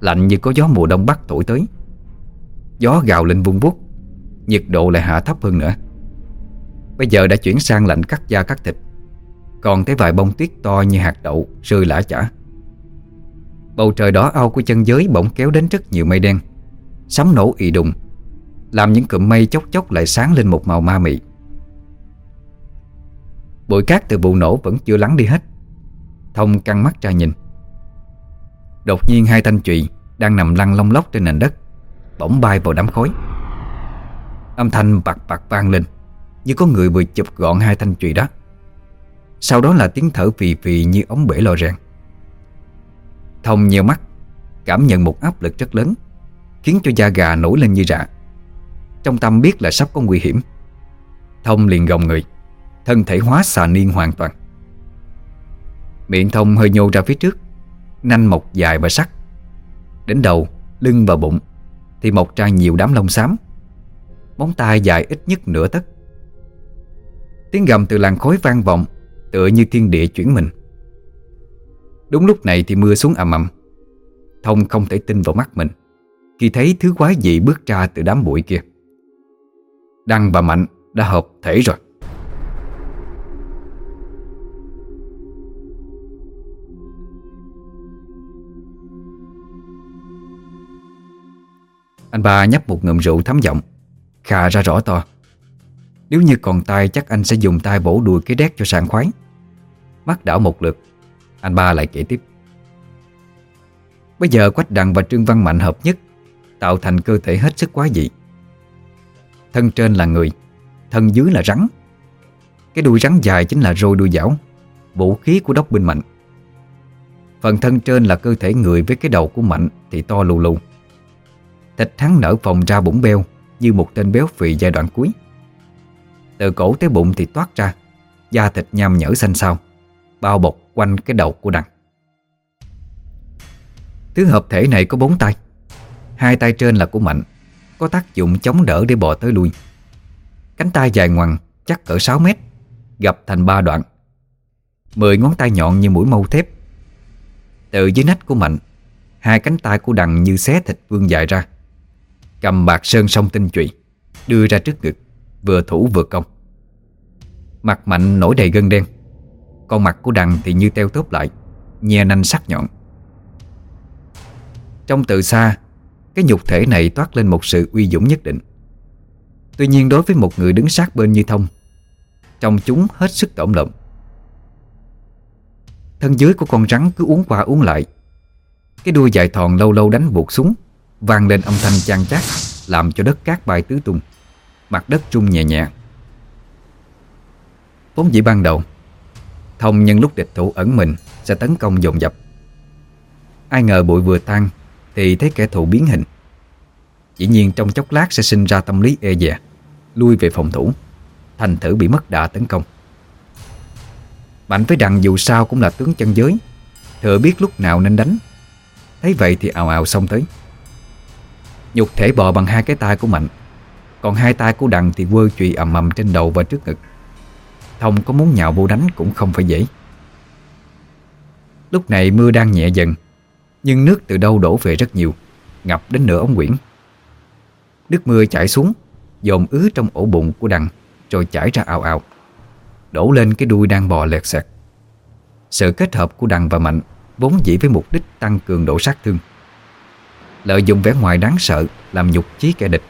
Lạnh như có gió mùa đông bắc thổi tới. Gió gào lên vung vút Nhiệt độ lại hạ thấp hơn nữa. Bây giờ đã chuyển sang lạnh cắt da cắt thịt, Còn thấy vài bông tuyết to như hạt đậu Rơi lã chả. Bầu trời đỏ ao của chân giới bỗng kéo đến rất nhiều mây đen, Sấm nổ ị đùng, Làm những cụm mây chốc chốc lại sáng lên một màu ma mị. Bụi cát từ vụ nổ vẫn chưa lắng đi hết, Thông căng mắt ra nhìn. Đột nhiên hai thanh chùy Đang nằm lăn lông lóc trên nền đất, Bỗng bay vào đám khói. Âm thanh bạc bạc vang lên, Như có người vừa chụp gọn hai thanh chùy đó. Sau đó là tiếng thở phì phì như ống bể lò rèn. Thông nhiều mắt, Cảm nhận một áp lực rất lớn, Khiến cho da gà nổi lên như rạ Trong tâm biết là sắp có nguy hiểm. Thông liền gồng người, Thân thể hóa xà niên hoàn toàn. Miệng thông hơi nhô ra phía trước. Nanh mọc dài và sắc. Đến đầu, lưng và bụng Thì mọc ra nhiều đám lông xám. Móng tay dài ít nhất nửa tấc. Tiếng gầm từ làn khói vang vọng Tựa như thiên địa chuyển mình. Đúng lúc này thì mưa xuống ầm ầm. Thông không thể tin vào mắt mình Khi thấy thứ quái dị bước ra từ đám bụi kia. Đăng và Mạnh đã hợp thể rồi. Anh ba nhấp một ngụm rượu thấm giọng. Khà ra rõ to. Nếu như còn tay chắc anh sẽ dùng tay bổ đùi cái đét cho sảng khoái. Mắt đảo một lượt. Anh ba lại kể tiếp. Bây giờ Quách Đằng và Trương Văn Mạnh hợp nhất, Tạo thành cơ thể hết sức quá dị. Thân trên là người, Thân dưới là rắn. Cái đuôi rắn dài chính là roi đuôi dảo, Vũ khí của đốc binh Mạnh. Phần thân trên là cơ thể người với cái đầu của Mạnh Thì to lù lù. Thịt hắn nở phồng ra bụng beo, Như một tên béo phì giai đoạn cuối. Từ cổ tới bụng thì toát ra, Da thịt nham nhở xanh xao, Bao bọc quanh cái đầu của đằng. Thứ hợp thể này có bốn tay. Hai tay trên là của Mạnh, Có tác dụng chống đỡ để bò tới lui. Cánh tay dài ngoằng, Chắc cỡ 6 mét, Gập thành ba đoạn. Mười ngón tay nhọn như mũi mâu thép. Từ dưới nách của Mạnh, Hai cánh tay của đằng như xé thịt vương dài ra. Cầm bạc sơn song tinh trụy Đưa ra trước ngực, Vừa thủ vừa công Mặt mạnh nổi đầy gân đen, Con mặt của đằng thì như teo tốp lại, Nhe nanh sắc nhọn. Trong từ xa, Cái nhục thể này toát lên một sự uy dũng nhất định. Tuy nhiên đối với một người đứng sát bên như thông, Trong chúng hết sức tổn lộng. Thân dưới của con rắn cứ uống qua uống lại, Cái đuôi dài thòn lâu lâu đánh buộc xuống vang lên âm thanh chan chát, Làm cho đất cát bay tứ tung, Mặt đất rung nhẹ nhẹ. Vốn dĩ ban đầu, Thông nhân lúc địch thủ ẩn mình Sẽ tấn công dồn dập. Ai ngờ bụi vừa tan Thì thấy kẻ thù biến hình. Dĩ nhiên trong chốc lát sẽ sinh ra tâm lý e dè, Lui về phòng thủ, Thành thử bị mất đà tấn công. Mạnh với đằng dù sao cũng là tướng chân giới, Thừa biết lúc nào nên đánh. Thấy vậy thì ào ào xông tới. Nhục thể bò bằng hai cái tay của Mạnh. Còn hai tay của đằng thì quơ chùy ầm ầm trên đầu và trước ngực. Thông có muốn nhào vô đánh cũng không phải dễ. Lúc này mưa đang nhẹ dần, Nhưng nước từ đâu đổ về rất nhiều, Ngập đến nửa ống quyển. Nước mưa chảy xuống, Dồn ứ trong ổ bụng của đằng, Rồi chảy ra ào ào Đổ lên cái đuôi đang bò lẹt xẹt. Sự kết hợp của đằng và mạnh Vốn dĩ với mục đích tăng cường độ sát thương. Lợi dụng vẻ ngoài đáng sợ Làm nhục chí kẻ địch.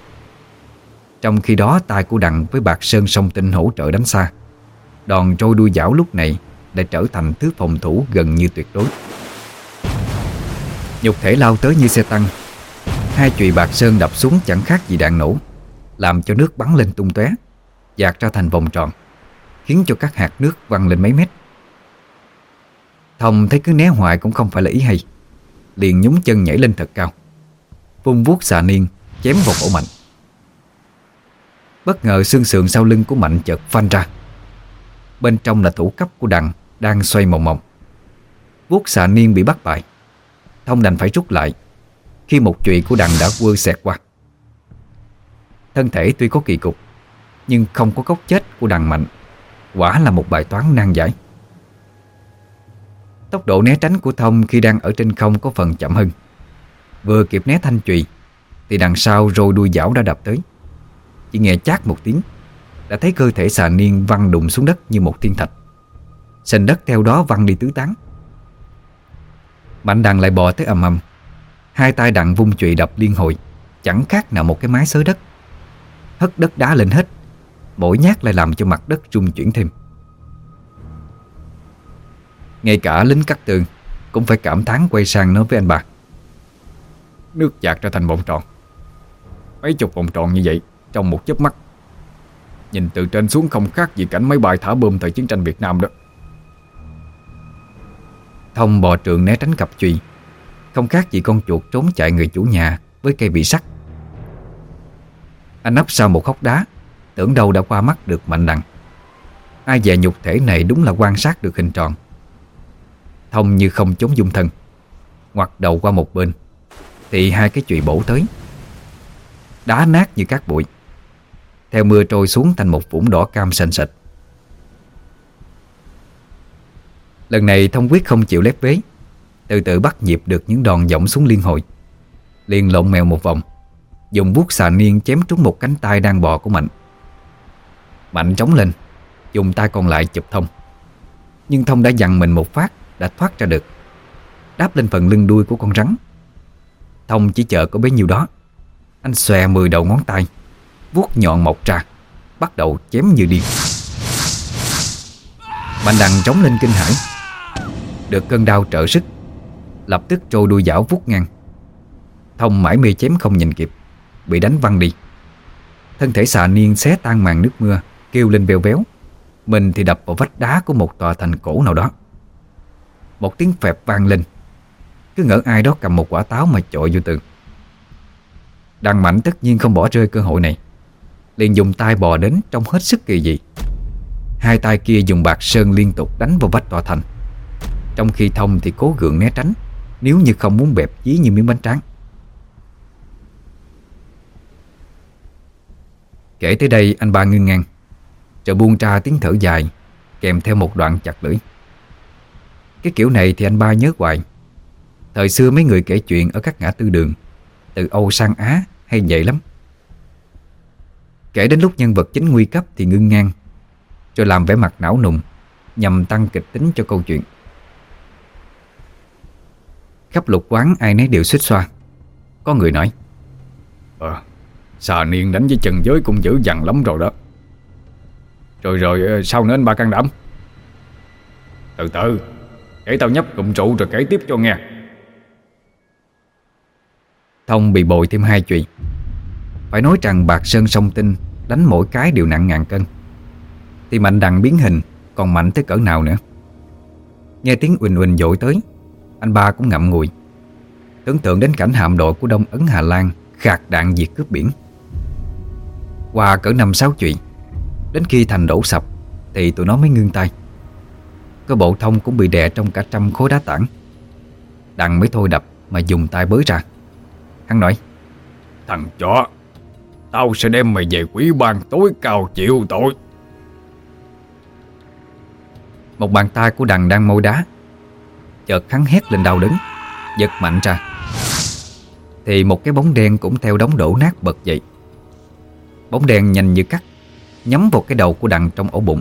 Trong khi đó tay của đặng với bạc sơn song tinh hỗ trợ đánh xa. Đòn trôi đuôi dảo lúc này Đã trở thành thứ phòng thủ gần như tuyệt đối. Nhục thể lao tới như xe tăng. Hai chùy bạc sơn đập xuống chẳng khác gì đạn nổ, Làm cho nước bắn lên tung tóe, Dạt ra thành vòng tròn, Khiến cho các hạt nước văng lên mấy mét. Thông thấy cứ né hoài cũng không phải là ý hay, Liền nhúng chân nhảy lên thật cao. Vung vuốt xà niên, Chém vào cổ Mạnh. Bất ngờ xương sườn sau lưng của Mạnh chợt phanh ra. Bên trong là thủ cấp của đằng Đang xoay mòng mòng Vuốt xà niên bị bắt bại. Thông đành phải rút lại Khi một chùy của đằng đã quơ xẹt qua. Thân thể tuy có kỳ cục, Nhưng không có gốc chết của đằng mạnh. Quả là một bài toán nan giải. Tốc độ né tránh của Thông khi đang ở trên không có phần chậm hơn. Vừa kịp né thanh chùy, Thì đằng sau rồi đuôi dảo đã đập tới. Chỉ nghe chát một tiếng, Đã thấy cơ thể xà niên văng đụng xuống đất như một thiên thạch. Sành đất theo đó văng đi tứ tán. Mạnh đằng lại bò tới ầm ầm. Hai tay đặng vung chùy đập liên hồi, Chẳng khác nào một cái mái xới đất. Hất đất đá lên hết Mỗi nhát lại làm cho mặt đất rung chuyển thêm. Ngay cả lính cắt tường Cũng phải cảm thán quay sang nói với anh bà. Nước dạt ra thành vòng tròn. Mấy chục vòng tròn như vậy Trong một chớp mắt. Nhìn từ trên xuống không khác gì cảnh máy bay thả bom thời chiến tranh Việt Nam đó. Thông bò trường né tránh cặp chùy Không khác gì con chuột trốn chạy người chủ nhà Với cây bị sắt. Anh nấp sau một hốc đá, Tưởng đâu đã qua mắt được mạnh đằng. Ai dè nhục thể này đúng là quan sát được hình tròn. Thông như không chống dung thân, Ngoặt đầu qua một bên. Thì hai cái chùy bổ tới. Đá nát như cát bụi. Theo mưa trôi xuống thành một vũng đỏ cam xanh sạch Lần này thông quyết không chịu lép vế. Từ từ bắt nhịp được những đòn giọng xuống liên hồi. Liền lộn mèo một vòng. Dùng vuốt xà niên chém trúng một cánh tay đang bò của Mạnh. Mạnh chống lên. Dùng tay còn lại chụp Thông. Nhưng Thông đã dằn mình một phát, Đã thoát ra được. Đáp lên phần lưng đuôi của con rắn. Thông chỉ chờ có bấy nhiêu đó. Anh xòe mười đầu ngón tay, vuốt nhọn mọc ra, Bắt đầu chém như điên. Mạnh đằng trống lên kinh hãi. Được cơn đau trợ sức, Lập tức trôi đuôi dảo vuốt ngang. Thông mãi mê chém không nhìn kịp, Bị đánh văng đi. Thân thể xà niên xé tan màn nước mưa, Kêu lên bèo béo Mình thì đập vào vách đá của một tòa thành cổ nào đó. Một tiếng phẹp vang lên. Cứ ngỡ ai đó cầm một quả táo mà chọi vô tường. Đằng mạnh tất nhiên không bỏ rơi cơ hội này. Liền dùng tay bò đến trong hết sức kỳ dị. Hai tay kia dùng bạc sơn liên tục đánh vào vách tòa thành. Trong khi thông thì cố gượng né tránh, Nếu như không muốn bẹp dí như miếng bánh tráng. Kể tới đây, anh ba ngưng ngang. Rồi buông ra tiếng thở dài, Kèm theo một đoạn chặt lưỡi. Cái kiểu này thì anh ba nhớ hoài. Thời xưa mấy người kể chuyện ở các ngã tư đường, Từ Âu sang Á hay vậy lắm. Kể đến lúc nhân vật chính nguy cấp thì ngưng ngang, Rồi làm vẻ mặt não nùng, Nhằm tăng kịch tính cho câu chuyện. Khắp lục quán ai nấy đều xích xoa. Có người nói Ờ Xà niên đánh với trần giới cũng dữ dằn lắm rồi đó. Rồi rồi ờ, sao nữa anh ba can đảm? Từ từ Để tao nhấp cụm trụ rồi kể tiếp cho nghe. Thông bị bội thêm hai chuyện Phải nói rằng bạc sơn sông tinh Đánh mỗi cái đều nặng ngàn cân. Thì mạnh đằng biến hình, Còn mạnh tới cỡ nào nữa. Nghe tiếng Huỳnh Huỳnh dội tới, Anh ba cũng ngậm ngùi. Tưởng tượng đến cảnh hạm đội của Đông Ấn Hà Lan Khạc đạn diệt cướp biển. Qua cỡ năm sáu chuyện Đến khi thành đổ sập Thì tụi nó mới ngưng tay. Cơ bộ thông cũng bị đè trong cả trăm khối đá tảng. Đằng mới thôi đập Mà dùng tay bới ra. Hắn nói Thằng chó Tao sẽ đem mày về quý ban tối cao chịu tội. Một bàn tay của đằng đang môi đá Chợt hắn hét lên đau đớn Giật mạnh ra. Thì một cái bóng đen cũng theo đống đổ nát bật dậy. Bóng đen nhanh như cắt Nhắm vào cái đầu của đằng trong ổ bụng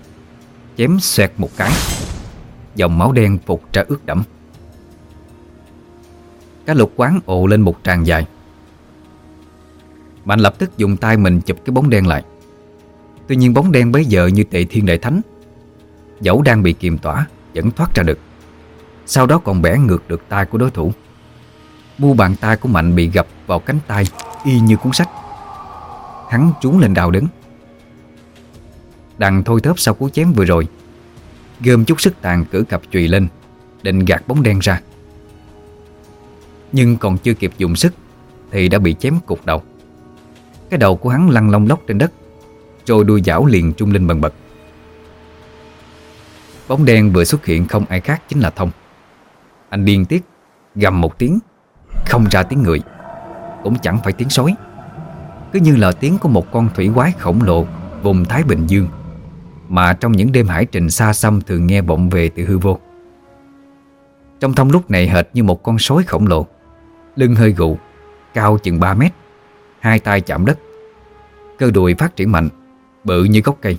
Chém xoẹt một cái. Dòng máu đen phục ra ướt đẫm. Cả lục quán ồ lên một tràng dài Mạnh lập tức dùng tay mình chụp cái bóng đen lại. Tuy nhiên bóng đen bấy giờ như tệ thiên đại thánh. Dẫu đang bị kiềm tỏa, Vẫn thoát ra được. Sau đó còn bẻ ngược được tay của đối thủ. Mu bàn tay của Mạnh bị gập vào cánh tay, Y như cuốn sách. Hắn trúng lên đào đứng. Đằng thôi thớp sau cú chém vừa rồi Gơm chút sức tàn cử cặp chùy lên, Định gạt bóng đen ra. Nhưng còn chưa kịp dùng sức, Thì đã bị chém cục đầu. Cái đầu của hắn lăn long lóc trên đất Rồi đuôi dảo liền trung lên bần bật. Bóng đen vừa xuất hiện không ai khác chính là Thông. Anh điên tiết, Gầm một tiếng, Không ra tiếng người, Cũng chẳng phải tiếng sói. Cứ như là tiếng của một con thủy quái khổng lồ Vùng Thái Bình Dương, Mà trong những đêm hải trình xa xăm Thường nghe vọng về từ hư vô. Trong thông lúc này hệt như một con sói khổng lồ, Lưng hơi gụ Cao chừng 3 mét Hai tay chạm đất. Cơ đùi phát triển mạnh, Bự như gốc cây.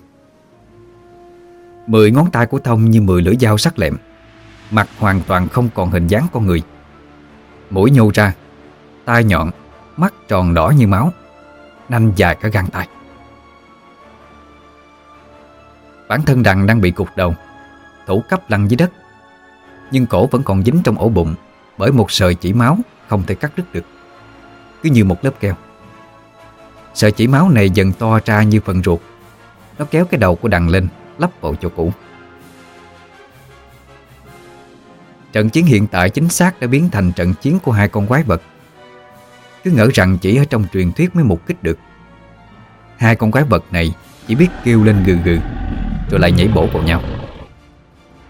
Mười ngón tay của Thông như mười lưỡi dao sắc lẹm. Mặt hoàn toàn không còn hình dáng con người. Mũi nhô ra, Tai nhọn, Mắt tròn đỏ như máu, Nanh dài cả găng tay. Bản thân đằng đang bị cục đầu, Thủ cấp lăn dưới đất. Nhưng cổ vẫn còn dính trong ổ bụng Bởi một sợi chỉ máu Không thể cắt đứt được. Cứ như một lớp keo. Sợi chỉ máu này dần to ra như phần ruột. Nó kéo cái đầu của đằng lên Lắp vào chỗ cũ. Trận chiến hiện tại chính xác đã biến thành trận chiến của hai con quái vật. Cứ ngỡ rằng chỉ ở trong truyền thuyết mới mục kích được. Hai con quái vật này chỉ biết kêu lên gừ gừ, Rồi lại nhảy bổ vào nhau.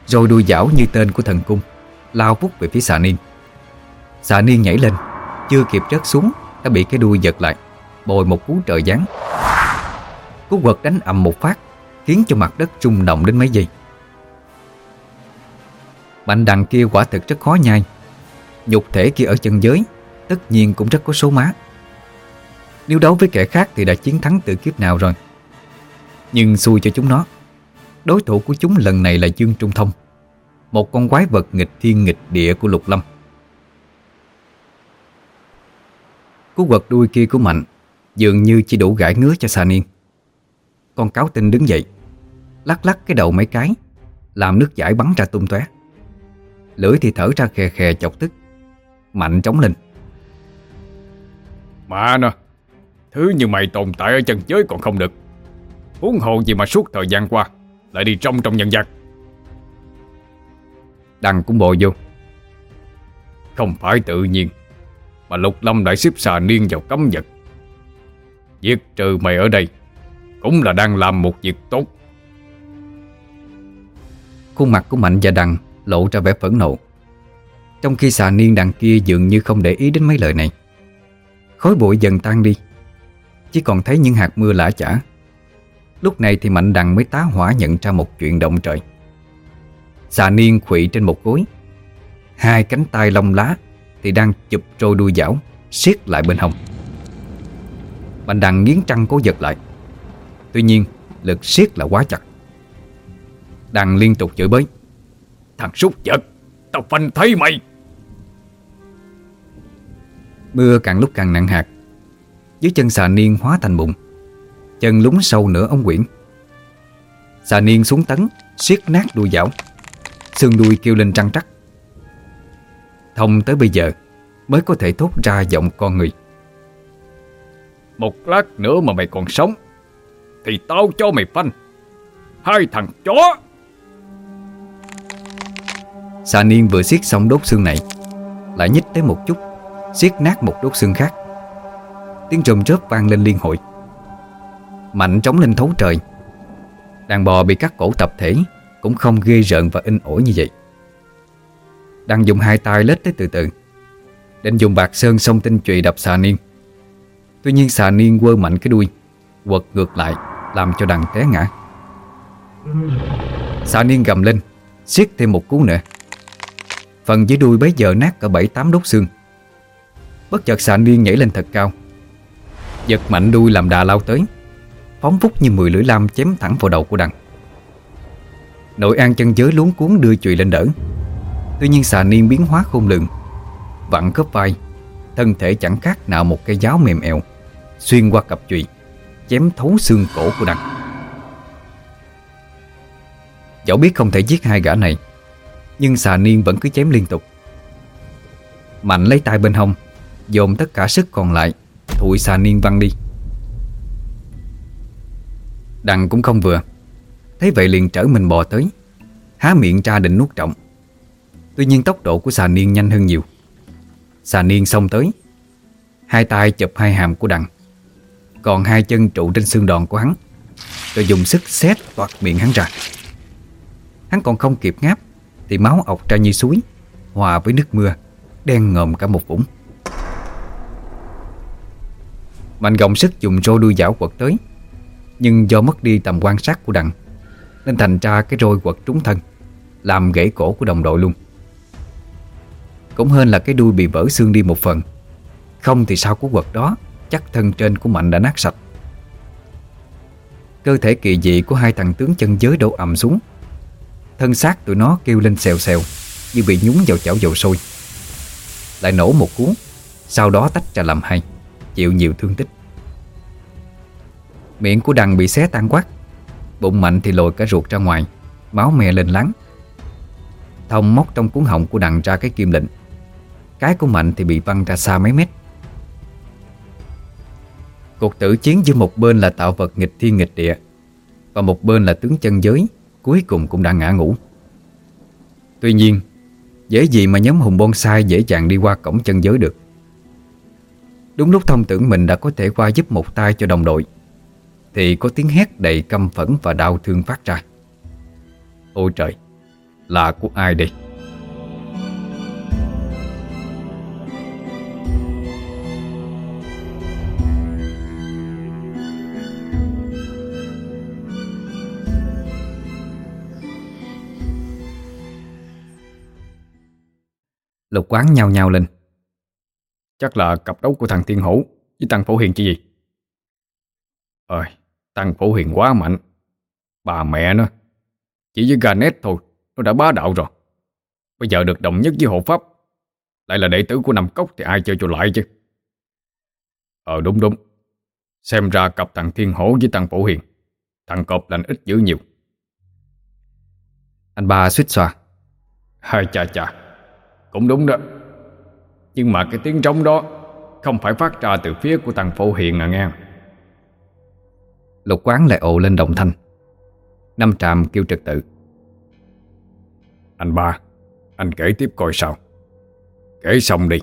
Rồi đuôi dảo như tên của thần cung, Lao vút về phía xà niên. Xà niên nhảy lên, Chưa kịp rớt xuống, Đã bị cái đuôi giật lại. Bồi một cú trời giáng. Cú quật đánh ầm một phát, Khiến cho mặt đất rung động đến mấy giây. Mạnh đằng kia quả thực rất khó nhai. Nhục thể kia ở chân giới, Tất nhiên cũng rất có số má. Nếu đấu với kẻ khác thì đã chiến thắng từ kiếp nào rồi? Nhưng xui cho chúng nó, Đối thủ của chúng lần này là Dương Trung Thông, Một con quái vật nghịch thiên nghịch địa của Lục Lâm. Cú quật đuôi kia của Mạnh Dường như chỉ đủ gãi ngứa cho xà niên. Con cáo tinh đứng dậy Lắc lắc cái đầu mấy cái Làm nước giải bắn ra tung tóe. Lưỡi thì thở ra khè khè chọc tức Mạnh trống lên. Mà nè Thứ như mày tồn tại ở chân giới còn không được. Huống hồ gì mà suốt thời gian qua Lại đi trong trong nhân gian. Đằng cũng bồ vô. Không phải tự nhiên Mà Lục Lâm lại xếp xà niên vào cấm vật Giết trừ mày ở đây. Cũng là đang làm một việc tốt. Khuôn mặt của Mạnh và Đằng lộ ra vẻ phẫn nộ. Trong khi xà niên đằng kia dường như không để ý đến mấy lời này. Khói bụi dần tan đi. Chỉ còn thấy những hạt mưa lã chả. Lúc này thì Mạnh Đằng mới tá hỏa nhận ra một chuyện động trời. Xà niên khụy trên một gối. Hai cánh tay lông lá Thì đang chụp trôi đuôi dảo siết lại bên hông. Mạnh đằng nghiến trăng cố giật lại. Tuy nhiên, lực siết là quá chặt. Đằng liên tục chửi bới. Thằng súc vật Tao phanh thấy mày. Mưa càng lúc càng nặng hạt. Dưới chân xà niên hóa thành bụng. Chân lúng sâu nửa ống quyển. Xà niên xuống tấn, siết nát đuôi dảo Xương đuôi kêu lên trăng trắc. Thông tới bây giờ, Mới có thể thốt ra giọng con người. Một lát nữa mà mày còn sống, Thì tao cho mày phanh. Hai thằng chó! Xà niên vừa siết xong đốt xương này, Lại nhích tới một chút, siết nát một đốt xương khác. Tiếng trầm rớp vang lên liên hồi. Mạnh trống lên thấu trời. Đàn bò bị cắt cổ tập thể Cũng không ghê rợn và in ổi như vậy. Đang dùng hai tay lết tới từ từ, Định dùng bạc sơn xông tinh trụy đập xà niên. Tuy nhiên xà niên quơ mạnh cái đuôi, Quật ngược lại, Làm cho đằng té ngã. Xà niên gầm lên, siết thêm một cú nữa. Phần dưới đuôi bấy giờ nát cả bảy tám đốt xương. Bất chợt xà niên nhảy lên thật cao. Giật mạnh đuôi làm đà lao tới, Phóng vút như mười lưỡi lam chém thẳng vào đầu của đằng. Nội an chân giới luống cuốn đưa chùy lên đỡ. Tuy nhiên xà niên biến hóa khôn lường, Vặn khớp vai Thân thể chẳng khác nào một cây giáo mềm eo Xuyên qua cặp chùy, Chém thấu xương cổ của đằng. Dẫu biết không thể giết hai gã này, Nhưng xà niên vẫn cứ chém liên tục. Mạnh lấy tay bên hông, Dồn tất cả sức còn lại, Thụi xà niên văng đi. Đằng cũng không vừa, Thấy vậy liền trở mình bò tới, Há miệng ra định nuốt trọng. Tuy nhiên tốc độ của xà niên nhanh hơn nhiều. Xà niên xông tới. Hai tay chụp hai hàm của đằng. Còn hai chân trụ trên xương đòn của hắn. Rồi dùng sức xét toạt miệng hắn ra. Hắn còn không kịp ngáp, Thì máu ọc ra như suối, Hòa với nước mưa, Đen ngòm cả một vũng. Mạnh gồng sức dùng rô đuôi dảo quật tới, Nhưng do mất đi tầm quan sát của đằng, Nên thành ra cái roi quật trúng thân, Làm gãy cổ của đồng đội luôn. Cũng hơn là cái đuôi bị vỡ xương đi một phần. Không thì sau cú quật đó, Chắc thân trên của Mạnh đã nát sạch. Cơ thể kỳ dị của hai thằng tướng chân giới đổ ầm xuống. Thân xác tụi nó kêu lên xèo xèo, Như bị nhúng vào chảo dầu sôi. Lại nổ một cuốn, Sau đó tách ra làm hai, Chịu nhiều thương tích. Miệng của đằng bị xé tan quát, Bụng mạnh thì lồi cả ruột ra ngoài, Máu me lên lắng Thông móc trong cuốn họng của đằng ra cái kim lệnh. Cái của mạnh thì bị văng ra xa mấy mét. Cuộc tử chiến giữa một bên là tạo vật nghịch thiên nghịch địa, Và một bên là tướng chân giới, Cuối cùng cũng đã ngã ngủ. Tuy nhiên, Dễ gì mà nhóm hùng bonsai dễ dàng đi qua cổng chân giới được. Đúng lúc thông tưởng mình đã có thể qua giúp một tay cho đồng đội, Thì có tiếng hét đầy căm phẫn và đau thương phát ra. Ôi trời, Là của ai đây? Lục quán nhao nhao lên. Chắc là cặp đấu của thằng Thiên Hổ Với thằng Phổ Hiền chứ gì? Ơi Thằng Phổ Hiền quá mạnh. Bà mẹ nó. Chỉ với Garnet thôi Nó đã bá đạo rồi. Bây giờ được đồng nhất với hộ pháp. Lại là đệ tử của Nam Cốc Thì ai chơi cho lại chứ? Ờ đúng đúng. Xem ra cặp thằng Thiên Hổ với thằng Phổ Hiền Thằng Cọp lành ít dữ nhiều. Anh ba suýt xoa. Hai chà chà Cũng đúng đó. Nhưng mà cái tiếng trống đó Không phải phát ra từ phía của thằng Phổ Hiền à nghe. Lục quán lại ồ lên đồng thanh. Năm trạm kêu trật tự. Anh ba Anh kể tiếp coi sao. Kể xong đi.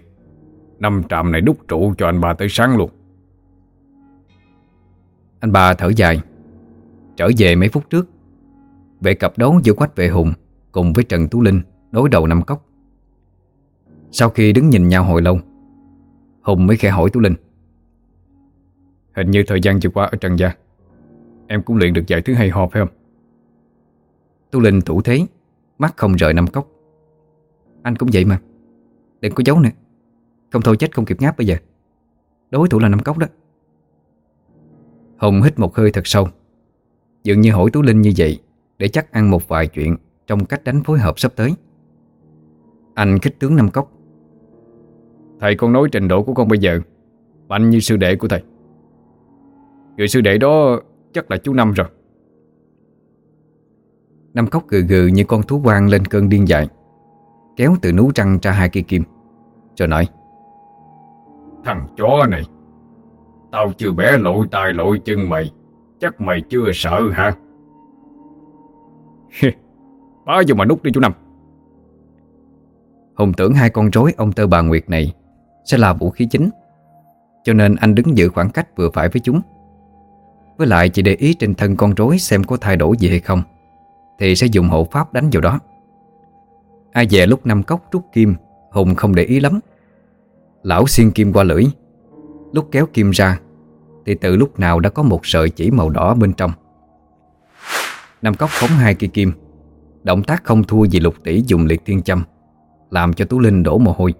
Năm trạm này đúc trụ cho anh ba tới sáng luôn. Anh ba thở dài. Trở về mấy phút trước Về cặp đấu giữa Quách Vệ Hùng Cùng với Trần Tú Linh Đối đầu năm cốc Sau khi đứng nhìn nhau hồi lâu Hùng mới khẽ hỏi Tú Linh. Hình như thời gian vừa qua ở Trần Gia Em cũng luyện được vài thứ hay ho phải không? Tú Linh thủ thế Mắt không rời năm cốc. Anh cũng vậy mà Đừng có giấu nữa. Không thôi chết không kịp ngáp bây giờ. Đối thủ là năm cốc đó. Hùng hít một hơi thật sâu. Dường như hỏi Tú Linh như vậy Để chắc ăn một vài chuyện Trong cách đánh phối hợp sắp tới. Anh khích tướng năm cốc Thầy con nói trình độ của con bây giờ Mạnh như sư đệ của thầy. Người sư đệ đó chắc là chú Năm rồi. Năm cốc gừ gừ như con thú quang lên cơn điên dại Kéo từ nú trăng ra hai cây kim Rồi nói Thằng chó này Tao chưa bẻ lội tài lội chân mày Chắc mày chưa sợ hả? Bá vô mà nút đi chú Năm. Hùng tưởng hai con rối ông tơ bà Nguyệt này sẽ là vũ khí chính. Cho nên anh đứng giữ khoảng cách vừa phải với chúng. Với lại chỉ để ý trên thân con rối Xem có thay đổi gì hay không, Thì sẽ dùng hộ pháp đánh vào đó. Ai về lúc năm cốc rút kim, Hùng không để ý lắm. Lão xiên kim qua lưỡi. Lúc kéo kim ra, Thì từ lúc nào đã có một sợi chỉ màu đỏ bên trong. Năm cốc phóng hai cây kim. Động tác không thua gì lục tỷ dùng liệt thiên châm, Làm cho Tú Linh đổ mồ hôi.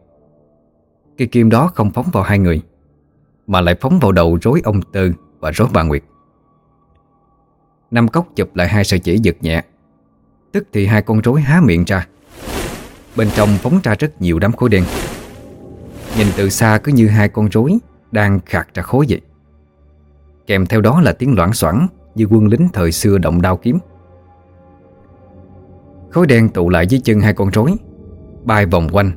Cây kim đó không phóng vào hai người, Mà lại phóng vào đầu rối ông Tư Và rối bà Nguyệt. Năm cốc chụp lại hai sợi chỉ giật nhẹ, Tức thì hai con rối há miệng ra. Bên trong phóng ra rất nhiều đám khối đen. Nhìn từ xa cứ như hai con rối Đang khạc ra khối vậy. Kèm theo đó là tiếng loãng xoảng Như quân lính thời xưa động đao kiếm. Khối đen tụ lại dưới chân hai con rối, Bay vòng quanh,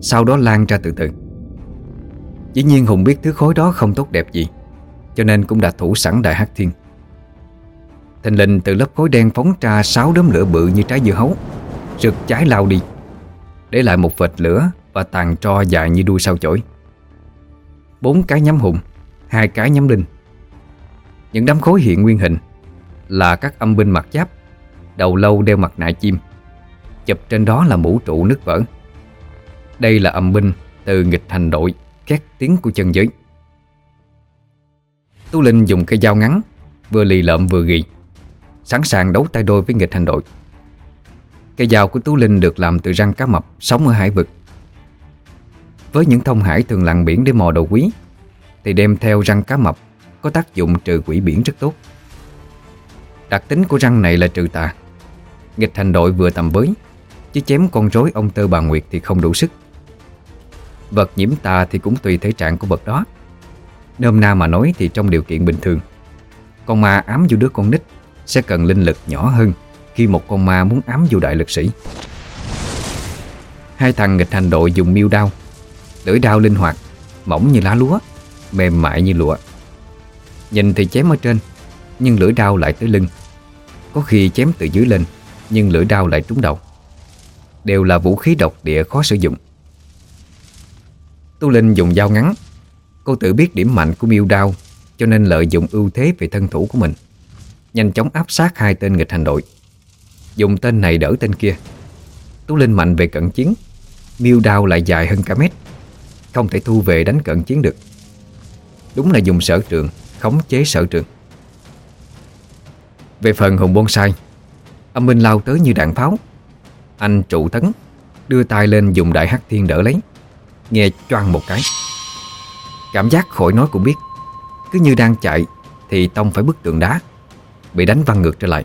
Sau đó lan ra từ từ. Dĩ nhiên Hùng biết thứ khối đó không tốt đẹp gì, Cho nên cũng đã thủ sẵn đại hắc thiên. Thành linh từ lớp khối đen phóng ra sáu đốm lửa bự như trái dưa hấu, Rực cháy lao đi, Để lại một vệt lửa Và tàn tro dài như đuôi sao chổi. Bốn cái nhắm hùng, Hai cái nhắm linh. Những đám khối hiện nguyên hình Là các âm binh mặt giáp, Đầu lâu đeo mặt nạ chim, Chụp trên đó là mũ trụ nứt vỡ. Đây là âm binh Từ nghịch thành đội. Két tiếng của chân giới. Tú Linh dùng cây dao ngắn, Vừa lì lợm vừa ghi. Sẵn sàng đấu tay đôi với nghịch hành đội. Cây dao của Tú Linh được làm từ răng cá mập, Sống ở hải vực. Với những thông hải thường lặn biển để mò đồ quý, Thì đem theo răng cá mập Có tác dụng trừ quỷ biển rất tốt. Đặc tính của răng này là trừ tà. Nghịch hành đội vừa tầm với, Chứ chém con rối ông tơ bà Nguyệt thì không đủ sức. Vật nhiễm tà thì cũng tùy thể trạng của vật đó. Nôm na mà nói thì trong điều kiện bình thường. Con ma ám vô đứa con nít Sẽ cần linh lực nhỏ hơn Khi một con ma muốn ám vô đại lực sĩ. Hai thằng nghịch hành đội dùng miêu đao, Lưỡi đao linh hoạt, Mỏng như lá lúa, Mềm mại như lụa. Nhìn thì chém ở trên, Nhưng lưỡi đao lại tới lưng. Có khi chém từ dưới lên, Nhưng lưỡi đao lại trúng đầu. Đều là vũ khí độc địa khó sử dụng. Tu Linh dùng dao ngắn. Cô tự biết điểm mạnh của miêu đao, Cho nên lợi dụng ưu thế về thân thủ của mình. Nhanh chóng áp sát hai tên nghịch hành đội. Dùng tên này đỡ tên kia. Tú Linh mạnh về cận chiến. Miêu đao lại dài hơn cả mét. Không thể thu về đánh cận chiến được. Đúng là dùng sở trường, Khống chế sở trường. Về phần hùng bonsai, Âm minh lao tới như đạn pháo. Anh trụ tấn, Đưa tay lên dùng đại hắc thiên đỡ lấy. Nghe choang một cái. Cảm giác khỏi nói cũng biết. Cứ như đang chạy, Thì tông phải bức tường đá, Bị đánh văng ngược trở lại.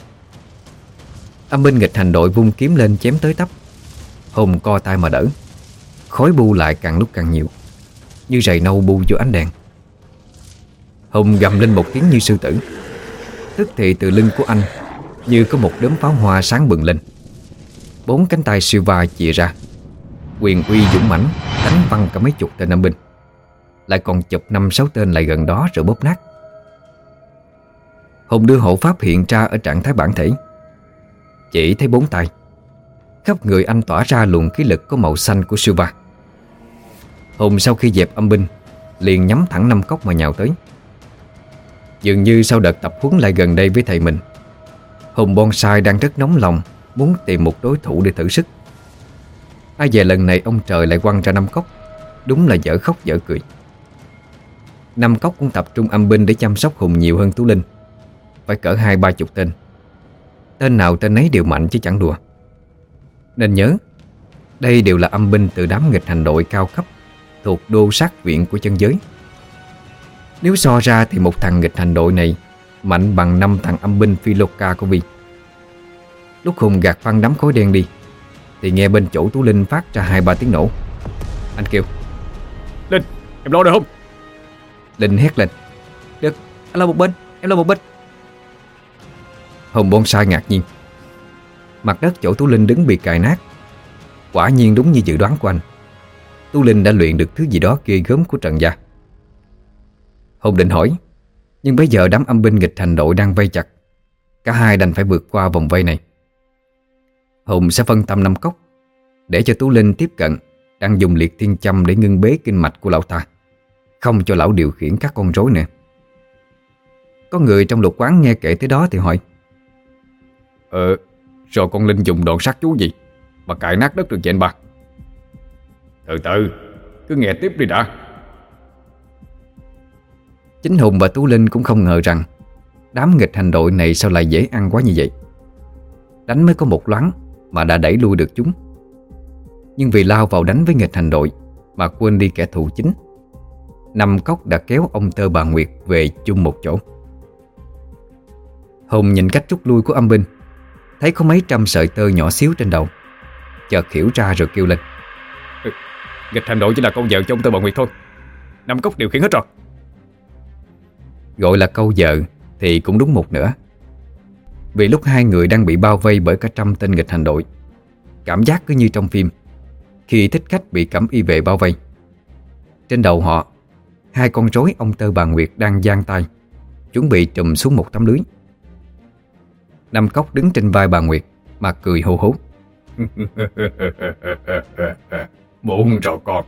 Âm binh nghịch hành đội vung kiếm lên chém tới tấp. Hùng co tay mà đỡ. Khói bu lại càng lúc càng nhiều. Như rầy nâu bu vô ánh đèn. Hùng gầm lên một tiếng như sư tử. Tức thì từ lưng của anh, Như có một đốm pháo hoa sáng bừng lên. Bốn cánh tay siêu va chìa ra. Quyền uy dũng mãnh, Đánh văng cả mấy chục tên âm binh Lại còn chụp năm sáu tên lại gần đó rồi bóp nát. Hùng đưa hộ pháp hiện ra ở trạng thái bản thể. Chỉ thấy bốn tay. Khắp người anh tỏa ra luồng khí lực có màu xanh của siêu Hùng sau khi dẹp âm binh, Liền nhắm thẳng năm cốc mà nhào tới. Dường như sau đợt tập huấn lại gần đây với thầy mình, Hùng bonsai đang rất nóng lòng, Muốn tìm một đối thủ để thử sức. Ai về lần này ông trời lại quăng ra năm cốc. Đúng là dở khóc dở cười. Năm cốc cũng tập trung âm binh để chăm sóc Hùng nhiều hơn Tú Linh. Phải cỡ hai, ba chục tên. Tên nào tên ấy đều mạnh chứ chẳng đùa. Nên nhớ, Đây đều là âm binh từ đám nghịch hành đội cao cấp Thuộc đô sát viện của chân giới. Nếu so ra thì một thằng nghịch hành đội này Mạnh bằng năm thằng âm binh Philoka của Vi Lúc Hùng gạt phăng đám khối đen đi thì nghe bên chỗ Tú Linh phát ra hai ba tiếng nổ. Anh kêu Linh, em lo được không? Linh hét lên Được, anh lo một bên, em lo một bên. Hồng bonsai ngạc nhiên. Mặt đất chỗ Tú Linh đứng bị cài nát. Quả nhiên đúng như dự đoán của anh. Tú Linh đã luyện được thứ gì đó ghê gớm của Trần Gia. Hùng định hỏi Nhưng bây giờ đám âm binh nghịch thành đội đang vây chặt. Cả hai đành phải vượt qua vòng vây này Hùng sẽ phân tâm năm cốc Để cho Tú Linh tiếp cận Đang dùng liệt thiên châm để ngưng bế kinh mạch của lão ta Không cho lão điều khiển các con rối nữa. Có người trong lục quán nghe kể tới đó thì hỏi Ờ, rồi con Linh dùng đoạn sắt chú gì Mà cải nát đất được vậy anh ba? Từ từ Cứ nghe tiếp đi đã. Chính Hùng và Tú Linh cũng không ngờ rằng Đám nghịch hành đội này sao lại dễ ăn quá như vậy. Đánh mới có một loáng Mà đã đẩy lui được chúng. Nhưng vì lao vào đánh với nghịch hành đội Mà quên đi kẻ thù chính. Năm cốc đã kéo ông Tơ bà Nguyệt Về chung một chỗ. Hùng nhìn cách rút lui của âm binh Thấy có mấy trăm sợi tơ nhỏ xíu trên đầu. Chợt hiểu ra rồi kêu lên. Nghịch hành đội chỉ là con vợ cho ông Tơ Bà Nguyệt thôi. Năm cốc điều khiển hết rồi. Gọi là câu vợ Thì cũng đúng một nửa vì lúc hai người đang bị bao vây Bởi cả trăm tên nghịch hành đội. Cảm giác cứ như trong phim, Khi thích khách bị cẩm y vệ bao vây. Trên đầu họ, Hai con rối ông Tơ bà Nguyệt đang giang tay, Chuẩn bị trùm xuống một tấm lưới. Năm cốc đứng trên vai bà Nguyệt Mà cười hô hố. *laughs* Muốn rồi con,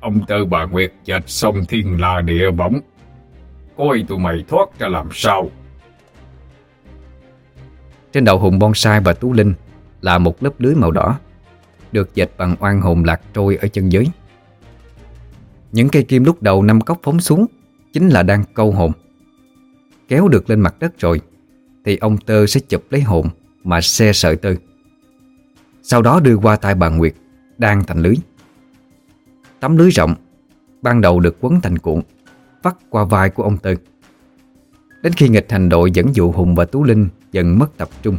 Ông Tơ Bà Nguyệt dạch xong thiên la địa võng. Coi tụi mày thoát ra làm sao? Trên đầu Hùng Bonsai và Tú Linh Là một lớp lưới màu đỏ, Được dệt bằng oan hồn lạc trôi ở chân giới. Những cây kim lúc đầu năm cốc phóng xuống Chính là đang câu hồn. Kéo được lên mặt đất rồi, Thì ông Tơ sẽ chụp lấy hồn Mà xe sợi tơ. Sau đó đưa qua tay bà Nguyệt, Đang thành lưới. Tấm lưới rộng, Ban đầu được quấn thành cuộn, Vắt qua vai của ông Tơ. Đến khi nghịch hành đội dẫn dụ Hùng và Tú Linh Dần mất tập trung.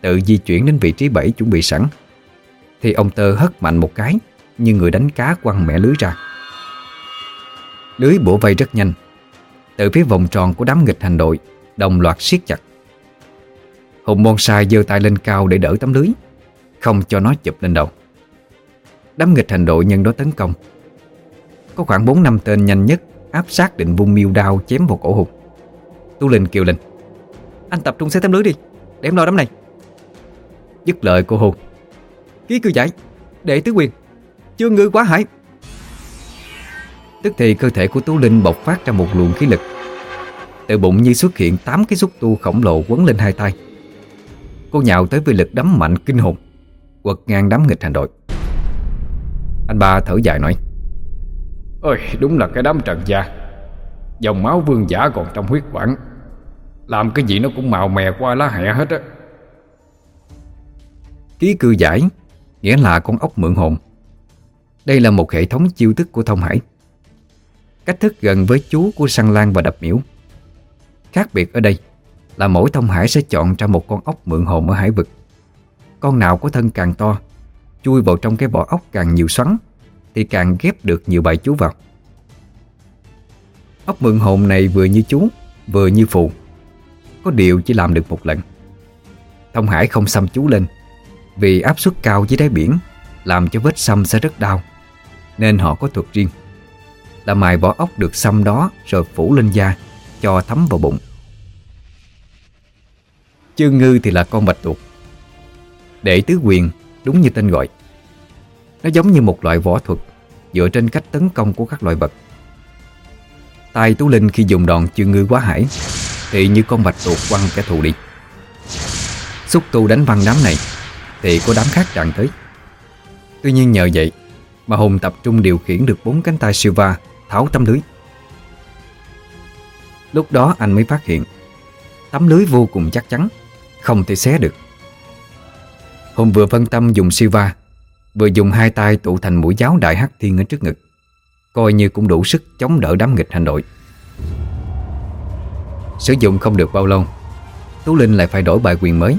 Tự di chuyển đến vị trí bẫy chuẩn bị sẵn. Thì ông Tơ hất mạnh một cái, Như người đánh cá quăng mẹ lưới ra. Lưới bổ vây rất nhanh. Từ phía vòng tròn của đám nghịch hành đội, Đồng loạt siết chặt. Hùng bonsai giơ tay lên cao để đỡ tấm lưới, Không cho nó chụp lên đầu. Đám nghịch hành đội nhân đó tấn công. Có khoảng 4 năm tên nhanh nhất Áp sát định vung miêu đao chém vào cổ Hùng Tu Linh kêu lên anh tập trung xếp tấm lưới đi Để em lo đám này. Dứt lời cô Hùng. Ký cư giải Đệ tứ quyền. Chưa ngư quá hải. Tức thì cơ thể của Tú Linh bộc phát ra một luồng khí lực. Từ bụng như xuất hiện 8 cái xúc tu khổng lồ quấn lên hai tay. Cô nhào tới với lực đấm mạnh kinh hồn Quật ngang đám nghịch hành đội. Anh ba thở dài nói Ôi đúng là cái đám trần gia. Dòng máu vương giả còn trong huyết quản làm cái gì nó cũng màu mè qua lá hẹ hết á. Ký cư giải, Nghĩa là con ốc mượn hồn. Đây là một hệ thống chiêu thức của thông hải. Cách thức gần với chú của săn lan và đập miễu Khác biệt ở đây Là mỗi thông hải sẽ chọn ra một con ốc mượn hồn ở hải vực. Con nào có thân càng to, Chui vào trong cái vỏ ốc càng nhiều xoắn, Thì càng ghép được nhiều bài chú vào. Ốc mượn hồn này vừa như chú, Vừa như phù. Có điều chỉ làm được một lần. Thông Hải không xăm chú lên, Vì áp suất cao dưới đáy biển Làm cho vết xăm sẽ rất đau, Nên họ có thuật riêng, Là mài vỏ ốc được xăm đó Rồi phủ lên da Cho thấm vào bụng. Chương ngư thì là con bạch tuộc. Đệ tứ quyền Đúng như tên gọi. Nó giống như một loại võ thuật Dựa trên cách tấn công của các loại vật. Tài Tú Linh khi dùng đòn chương ngư quá hải thì như con bạch tuộc quăng kẻ thù đi. Xúc tu đánh văng đám này, Thì có đám khác chặn tới. Tuy nhiên nhờ vậy Mà Hùng tập trung điều khiển được bốn cánh tay Silva Tháo tấm lưới. Lúc đó anh mới phát hiện, Tấm lưới vô cùng chắc chắn, Không thể xé được. Hùng vừa phân tâm dùng Silva Vừa dùng hai tay tụ thành mũi giáo đại hắc thiên ở trước ngực, Coi như cũng đủ sức chống đỡ đám nghịch hành đội. Sử dụng không được bao lâu, Tú Linh lại phải đổi bài quyền mới.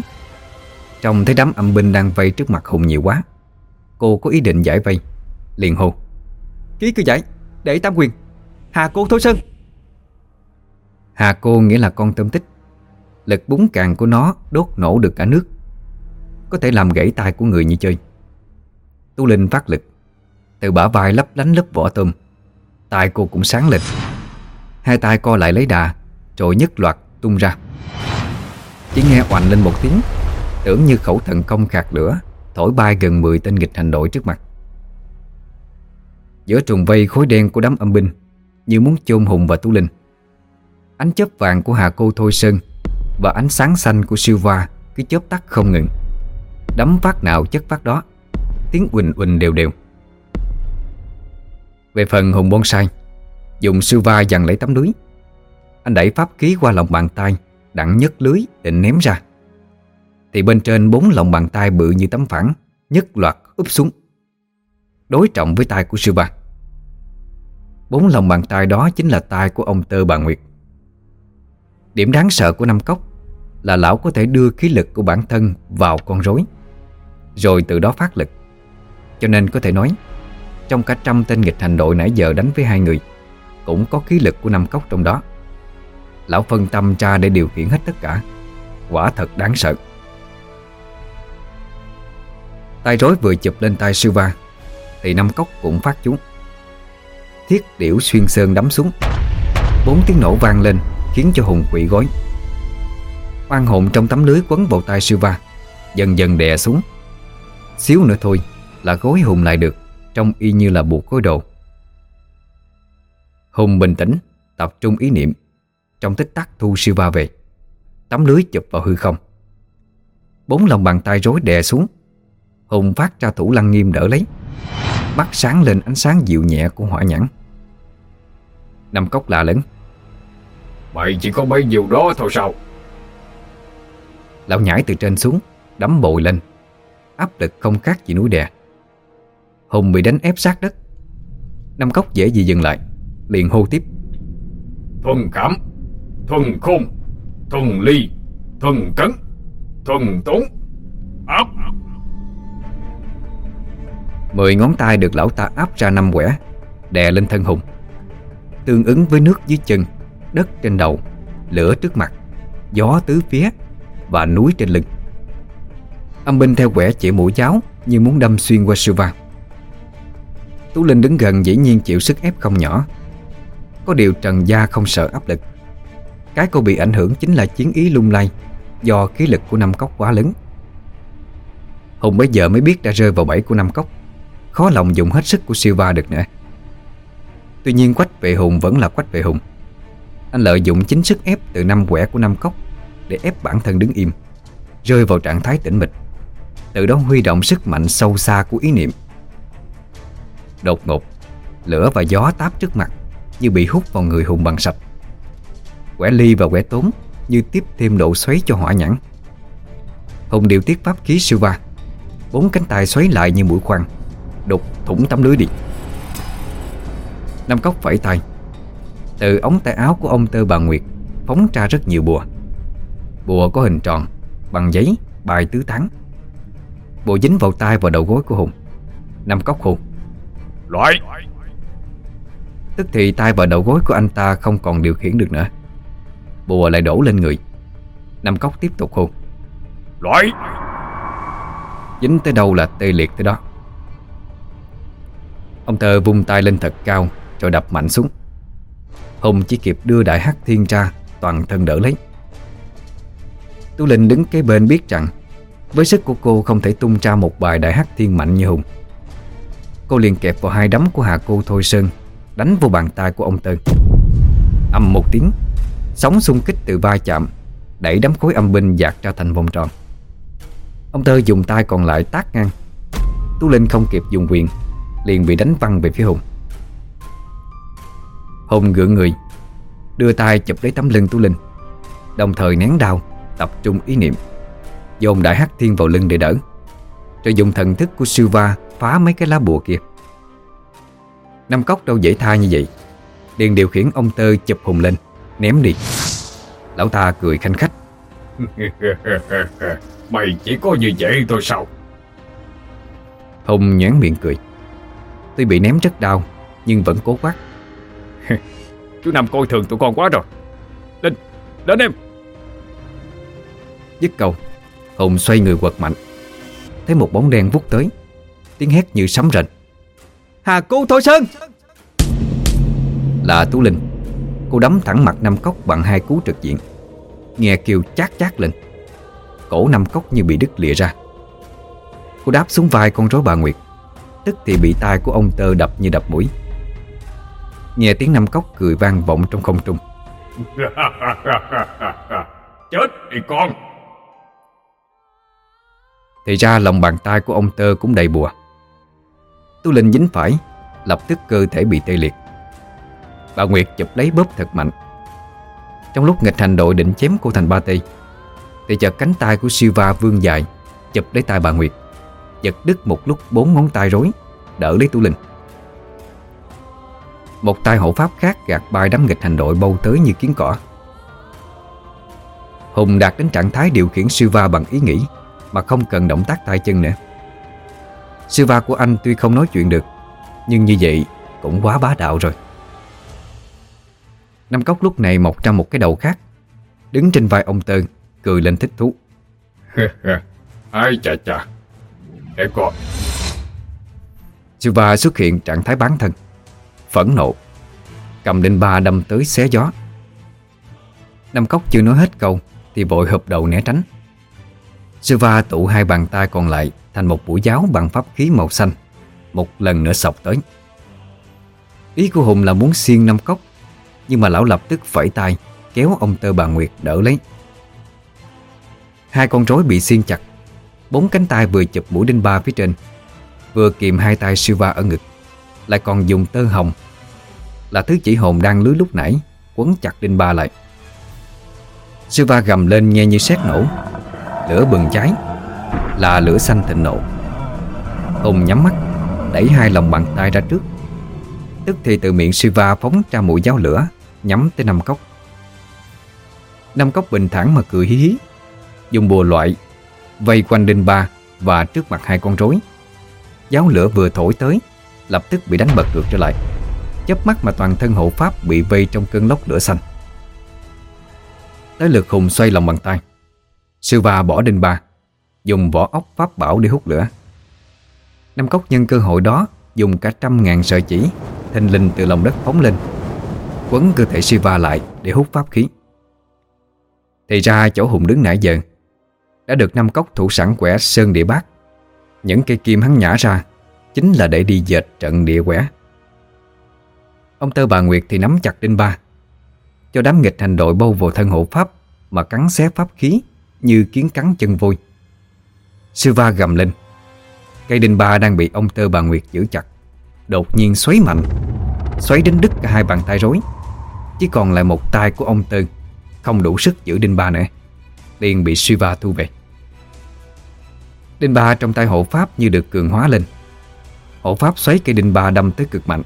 Trông thấy đám âm binh đang vây trước mặt Hùng nhiều quá, Cô có ý định giải vây. Liền hô, Ký cứ giải, Để tam quyền, Hà cô thối Sơn. Hà cô nghĩa là con tôm tích. Lực búng càng của nó đốt nổ được cả nước. Có thể làm gãy tay của người như chơi. Tú Linh phát lực. Từ bả vai lấp lánh lớp vỏ tôm, tay cô cũng sáng lên. Hai tay co lại lấy đà rồi nhất loạt tung ra. Chỉ nghe oành lên một tiếng, Tưởng như khẩu thần công khạc lửa, Thổi bay gần 10 tên nghịch hành đội trước mặt. Giữa trùng vây khối đen của đám âm binh, Như muốn chôn Hùng và Tú Linh. Ánh chớp vàng của Hà Cô Thôi Sơn Và ánh sáng xanh của Silva Cứ chớp tắt không ngừng. Đấm phát nào chất phát đó, Tiếng quỳnh quỳnh đều đều. Về phần Hùng Bonsai, Dùng Silva dằn lấy tấm lưới anh đẩy pháp khí qua lòng bàn tay, Đặng nhấc lưới định ném ra. Thì bên trên bốn lòng bàn tay bự như tấm phẳng, Nhất loạt úp xuống. Đối trọng với tay của sư Silva Bốn lòng bàn tay đó chính là tay của ông Tơ Bà Nguyệt. Điểm đáng sợ của Năm Cốc Là lão có thể đưa khí lực của bản thân vào con rối, Rồi từ đó phát lực. Cho nên có thể nói, Trong cả trăm tên nghịch hành đội nãy giờ đánh với hai người, Cũng có khí lực của Năm Cốc trong đó. Lão phân tâm ra để điều khiển hết tất cả. Quả thật đáng sợ. Tay rối vừa chụp lên tay Silva Thì Năm Cốc cũng phát chú. Thiết điểu xuyên sơn đắm xuống. Bốn tiếng nổ vang lên, Khiến cho Hùng quỵ gối. Oan hồn trong tấm lưới quấn vào tay Silva Dần dần đè xuống. Xíu nữa thôi là gối Hùng lại được, Trông y như là buộc gối đồ. Hùng bình tĩnh, Tập trung ý niệm. Trong tích tắc thu Silva về. Tấm lưới chụp vào hư không. Bốn lòng bàn tay rối đè xuống. Hùng phát ra thủ lăng nghiêm đỡ lấy. Mắt sáng lên ánh sáng dịu nhẹ của hỏa nhãn. Năm cốc lạ lẫn Mày chỉ có bấy nhiêu đó thôi sao? Lão nhảy từ trên xuống Đấm bội lên. Áp lực không khác gì núi đè. Hùng bị đánh ép sát đất. Năm cốc dễ gì dừng lại Liền hô tiếp. Thuần cảm Thuần khôn, Thuần ly, Thuần cấn, Thuần tốn. Áp. Mười ngón tay được lão ta áp ra năm quẻ, Đè lên thân Hùng. Tương ứng với nước dưới chân, Đất trên đầu, Lửa trước mặt, Gió tứ phía Và núi trên lưng. Âm binh theo quẻ chỉ mũi giáo Như muốn đâm xuyên qua Silva Tú Linh đứng gần dĩ nhiên chịu sức ép không nhỏ. Có điều Trần Gia không sợ áp lực. Cái cô bị ảnh hưởng chính là chiến ý lung lay, Do khí lực của năm cốc quá lớn. Hùng bây giờ mới biết đã rơi vào bẫy của năm cốc, Khó lòng dùng hết sức của Silva được nữa. Tuy nhiên quách vệ hùng vẫn là quách vệ hùng. Anh lợi dụng chính sức ép từ năm quẻ của năm cốc Để ép bản thân đứng im, Rơi vào trạng thái tĩnh mịch, Từ đó huy động sức mạnh sâu xa của ý niệm. Đột ngột, Lửa và gió táp trước mặt Như bị hút vào người hùng bằng sạch. Quẻ ly và quẻ tốn Như tiếp thêm độ xoáy cho hỏa nhãn Hùng điều tiết pháp khí Silva Bốn cánh tay xoáy lại như mũi khoan Đục thủng tấm lưới đi Năm cốc vẫy tay. Từ ống tay áo của ông Tơ bà Nguyệt Phóng ra rất nhiều bùa. Bùa có hình tròn Bằng giấy, bài tứ thắng Bùa dính vào tay và đầu gối của Hùng. Năm cốc hùng Loại. Tức thì tay và đầu gối của anh ta không còn điều khiển được nữa Bùa lại đổ lên người. Năm cốc tiếp tục hùng Loại! Dính tới đâu là tê liệt tới đó. Ông Tơ vung tay lên thật cao Rồi đập mạnh xuống. Hùng chỉ kịp đưa đại hắc thiên ra Toàn thân đỡ lấy. Tú Linh đứng kế bên biết rằng Với sức của cô không thể tung ra một bài đại hắc thiên mạnh như Hùng. Cô liền kẹp vào hai đấm của Hạ Cô Thôi Sơn Đánh vô bàn tay của ông Tơ Âm một tiếng Sóng xung kích từ va chạm Đẩy đám khối âm binh dạt ra thành vòng tròn. Ông Tơ dùng tay còn lại tác ngang. Tú Linh không kịp dùng quyền, Liền bị đánh văng về phía Hùng. Hùng gượng người, Đưa tay chụp lấy tấm lưng Tú Linh, Đồng thời nén đau, Tập trung ý niệm, Dồn đại hắc thiên vào lưng để đỡ, Rồi dùng thần thức của Silva Phá mấy cái lá bùa kia. Năm cốc đâu dễ tha như vậy, liền điều khiển ông Tơ chụp Hùng lên. Ném đi. Lão ta cười khanh khách. *laughs* Mày chỉ có như vậy thôi sao? Hùng nhán miệng cười. Tuy bị ném rất đau Nhưng vẫn cố quát. *laughs* Chú Năm coi thường tụi con quá rồi. Lên, đến em. Dứt câu Hùng xoay người quật mạnh. Thấy một bóng đen vút tới. Tiếng hét như sấm rền. Hà cô Thôi Sơn! Là Tú Linh Cô đấm thẳng mặt Năm Cốc bằng hai cú trực diện. Nghe kêu chát chát lên. Cổ Năm Cốc như bị đứt lìa ra. Cô đáp xuống vai con rối bà Nguyệt. Tức thì bị tai của ông Tơ đập như đập mũi. Nghe tiếng Năm Cốc cười vang vọng trong không trung. *laughs* Chết đi con! Thì ra lòng bàn tay của ông Tơ cũng đầy bùa. Tu Linh dính phải Lập tức cơ thể bị tê liệt Bà Nguyệt chụp lấy bóp thật mạnh. Trong lúc nghịch hành đội định chém cô thành ba tê, Thì chợt cánh tay của Siva vương dài, Chụp lấy tay bà Nguyệt. Giật đứt một lúc bốn ngón tay rối, Đỡ lấy Tu Linh. Một tay hộ pháp khác gạt bay đám nghịch hành đội bâu tới như kiến cỏ. Hùng đạt đến trạng thái điều khiển Siva bằng ý nghĩ, Mà không cần động tác tay chân nữa. Siva của anh tuy không nói chuyện được, Nhưng như vậy cũng quá bá đạo rồi. Năm cốc lúc này mọc ra một cái đầu khác. Đứng trên vai ông Tơn Cười lên thích thú. Ai chà chà. Để con Siva xuất hiện trạng thái bán thân. Phẫn nộ. Cầm đinh ba đâm tới xé gió. Năm cốc chưa nói hết câu Thì vội hợp đầu né tránh. Siva tụ hai bàn tay còn lại Thành một mũi giáo bằng pháp khí màu xanh Một lần nữa sọc tới. Ý của Hùng là muốn xiên năm cốc nhưng mà lão lập tức phẩy tay, Kéo ông tơ bà Nguyệt đỡ lấy. Hai con rối bị xiên chặt, Bốn cánh tay vừa chụp mũi đinh ba phía trên, Vừa kìm hai tay Siva ở ngực, Lại còn dùng tơ hồng, Là thứ chỉ hồn đang lưới lúc nãy, Quấn chặt đinh ba lại. Siva gầm lên nghe như sét nổ, Lửa bừng cháy, Là lửa xanh thịnh nộ. Hùng nhắm mắt, Đẩy hai lòng bàn tay ra trước, Tức thì từ miệng Siva phóng ra mũi giáo lửa Nhắm tới năm cốc. Năm cốc bình thản mà cười hí hí, Dùng bùa loại, Vây quanh đinh ba Và trước mặt hai con rối. Giáo lửa vừa thổi tới, Lập tức bị đánh bật ngược trở lại. Chớp mắt mà toàn thân hộ pháp bị vây trong cơn lốc lửa xanh. Tới lượt Hùng xoay lòng bàn tay. Sư va bỏ đinh ba, Dùng vỏ ốc pháp bảo để hút lửa. Năm cốc nhân cơ hội đó, Dùng cả trăm ngàn sợi chỉ, Thình linh từ lòng đất phóng lên. Quấn cơ thể Siva lại để hút pháp khí. Thì ra chỗ Hùng đứng nãy giờ, Đã được năm cốc thủ sẵn quẻ sơn địa bát Những cây kim hắn nhả ra Chính là để đi dệt trận địa quẻ. Ông Tơ bà Nguyệt thì nắm chặt đinh ba, Cho đám nghịch hành đội bâu vào thân hộ pháp Mà cắn xé pháp khí Như kiến cắn chân vôi. Sư gầm lên. Cây đinh ba đang bị ông Tơ bà Nguyệt giữ chặt, Đột nhiên xoáy mạnh, Xoáy đến đứt cả hai bàn tay rối. Chỉ còn lại một tay của ông Tơ Không đủ sức giữ đinh ba nữa. Liền bị Shiva thu về. Đinh ba trong tay hộ pháp như được cường hóa lên. Hộ pháp xoáy cây đinh ba đâm tới cực mạnh.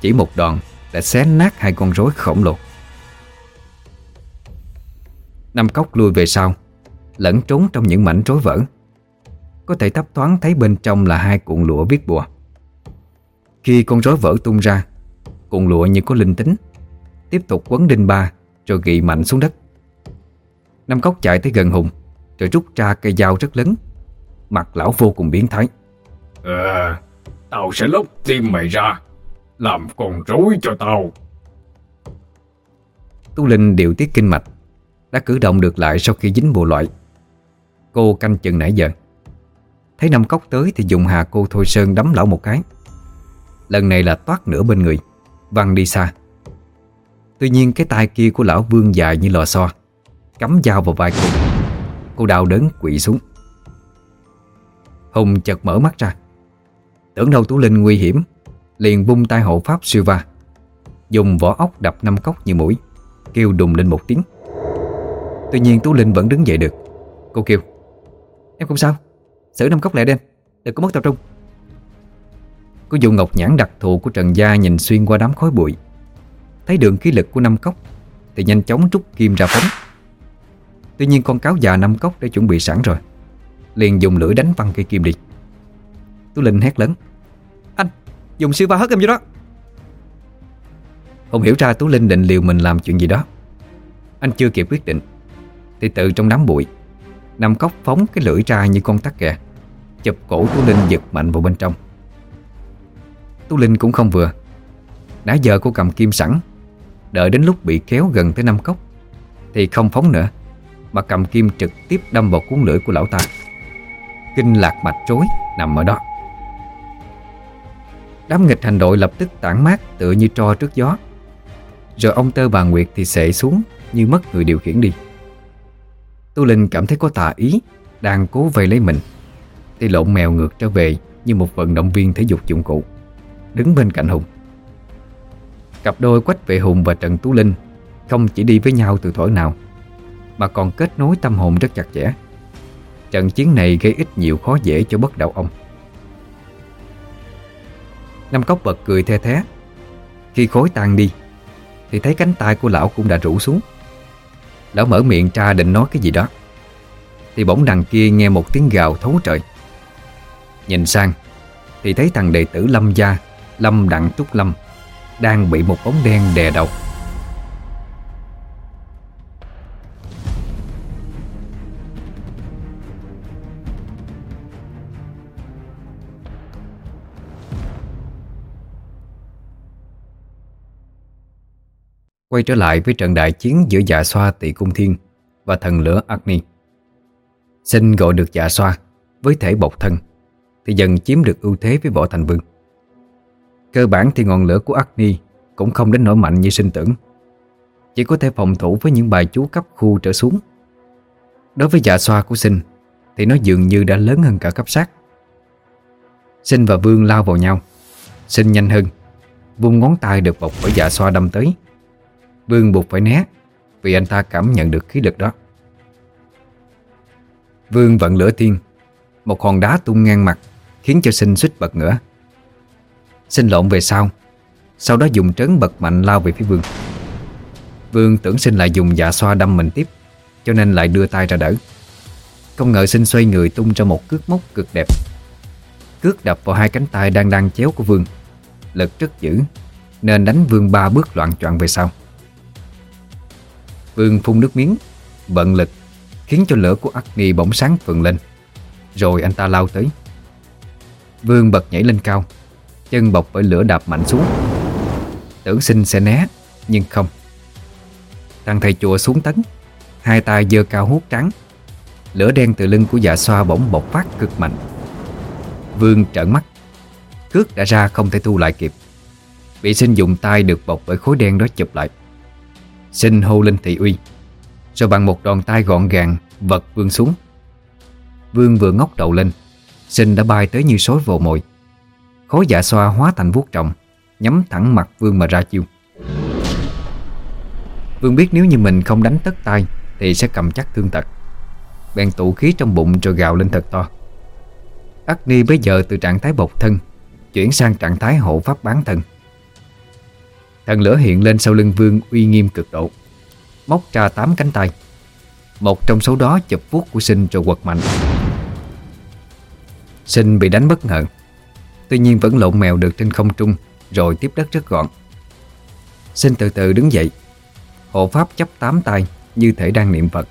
Chỉ một đòn đã xé nát hai con rối khổng lồ. Năm cốc lui về sau, Lẫn trốn trong những mảnh rối vỡ. Có thể thấp thoáng thấy bên trong là hai cuộn lụa viết bùa. Khi con rối vỡ tung ra, Cuộn lụa như có linh tính. Tiếp tục quấn đinh ba Rồi gị mạnh xuống đất. Năm cốc chạy tới gần Hùng Rồi rút ra cây dao rất lớn. Mặt lão vô cùng biến thái. Ờ Tao sẽ lốc tim mày ra Làm con rối cho tao. Tu Linh điều tiết kinh mạch Đã cử động được lại sau khi dính bộ loại. Cô canh chừng nãy giờ. Thấy năm cốc tới thì dùng hà cô Thôi Sơn đấm lão một cái. Lần này là toát nửa bên người Văng đi xa Tuy nhiên cái tay kia của lão vương dài như lò xo, Cắm dao vào vai cô. Cô đau đớn quỵ xuống. Hùng chợt mở mắt ra. Tưởng đâu Tú Linh nguy hiểm, Liền bung tay hộ pháp siêu va. Dùng vỏ ốc đập năm cốc như mũi, Kêu đùng lên một tiếng. Tuy nhiên Tú Linh vẫn đứng dậy được. Cô kêu, Em không sao, Xử năm cốc lại đêm Đừng có mất tập trung. Cô dùng ngọc nhãn đặc thù của Trần Gia nhìn xuyên qua đám khói bụi. Thấy đường khí lực của năm cốc Thì nhanh chóng rút kim ra phóng. Tuy nhiên con cáo già năm cốc đã chuẩn bị sẵn rồi Liền dùng lưỡi đánh văng cây kim đi. Tú Linh hét lớn Anh, dùng siêu ba hất em vô đó. Không hiểu ra Tú Linh định liều mình làm chuyện gì đó. Anh chưa kịp quyết định Thì từ trong đám bụi Năm cốc phóng cái lưỡi ra như con tắc kè Chụp cổ Tú Linh giật mạnh vào bên trong. Tú Linh cũng không vừa. Nãy giờ cô cầm kim sẵn Đợi đến lúc bị kéo gần tới năm cốc, Thì không phóng nữa. Mà cầm kim trực tiếp đâm vào cuốn lưỡi của lão ta. Kinh lạc mạch trối nằm ở đó. Đám nghịch hành đội lập tức tản mát tựa như tro trước gió. Rồi ông tơ bà Nguyệt thì sệ xuống Như mất người điều khiển đi. Tu Linh cảm thấy có tà ý, Đang cố vây lấy mình, Thì lộn mèo ngược trở về Như một vận động viên thể dục dụng cụ, Đứng bên cạnh Hùng. Cặp đôi Quách Vệ Hùng và Trần Tú Linh Không chỉ đi với nhau từ thuở nào, Mà còn kết nối tâm hồn rất chặt chẽ. Trận chiến này gây ít nhiều khó dễ cho bất đạo ông. Năm cốc bật cười the thé. Khi khối tan đi, Thì thấy cánh tay của lão cũng đã rủ xuống. Lão mở miệng ra định nói cái gì đó, Thì bỗng đằng kia nghe một tiếng gào thấu trời. Nhìn sang, Thì thấy thằng đệ tử Lâm Gia, Lâm Đặng Trúc Lâm đang bị một bóng đen đè đầu. Quay trở lại với trận đại chiến giữa dạ xoa tỷ cung thiên Và thần lửa Agni. Xin gọi được dạ xoa Với thể bộc thân, Thì dần chiếm được ưu thế với võ thành vương. Cơ bản thì ngọn lửa của Agni Cũng không đến nỗi mạnh như sinh tưởng. Chỉ có thể phòng thủ với những bài chú cấp khu trở xuống. Đối với dạ xoa của sinh Thì nó dường như đã lớn hơn cả cấp sát. Sinh và Vương lao vào nhau. Sinh nhanh hơn, Vung ngón tay được bọc bởi dạ xoa đâm tới. Vương buộc phải né, Vì anh ta cảm nhận được khí lực đó. Vương vận lửa tiên Một hòn đá tung ngang mặt, Khiến cho sinh suýt bật ngửa. Sinh lộn về sau. Sau đó dùng trấn bật mạnh lao về phía Vương. Vương tưởng sinh lại dùng dạ xoa đâm mình tiếp, Cho nên lại đưa tay ra đỡ. Không ngờ sinh xoay người tung ra một cước mốc cực đẹp. Cước đập vào hai cánh tay đang đang chéo của Vương. Lực rất dữ, Nên đánh Vương ba bước loạn choạng về sau. Vương phun nước miếng, bận lực, Khiến cho lửa của Agni bỗng sáng phừng lên. Rồi anh ta lao tới. Vương bật nhảy lên cao Chân bọc bởi lửa đạp mạnh xuống. Tưởng sinh sẽ né, Nhưng không. Thằng thầy chùa xuống tấn. Hai tay giơ cao hút trắng. Lửa đen từ lưng của dạ xoa bỗng bộc phát cực mạnh. Vương trợn mắt. Cước đã ra không thể thu lại kịp. Bị sinh dùng tay được bọc bởi khối đen đó chụp lại. Sinh hô lên thị uy. Rồi bằng một đòn tay gọn gàng, Vật Vương xuống. Vương vừa ngóc đầu lên. Sinh đã bay tới như sói vồ mồi. Khối dạ xoa hóa thành vuốt trọng Nhắm thẳng mặt Vương mà ra chiêu. Vương biết nếu như mình không đánh tất tay, Thì sẽ cầm chắc thương tật. Bèn tụ khí trong bụng rồi gào lên thật to. Agni bây giờ từ trạng thái bộc thân, Chuyển sang trạng thái hộ pháp bán thân. Thần lửa hiện lên sau lưng vương uy nghiêm cực độ, Móc ra tám cánh tay. Một trong số đó chụp vuốt của sinh rồi quật mạnh. Sinh bị đánh bất ngờ. Tuy nhiên vẫn lộn mèo được trên không trung, Rồi tiếp đất rất gọn. Sinh từ từ đứng dậy. Hộ pháp chấp tám tay Như thể đang niệm Phật.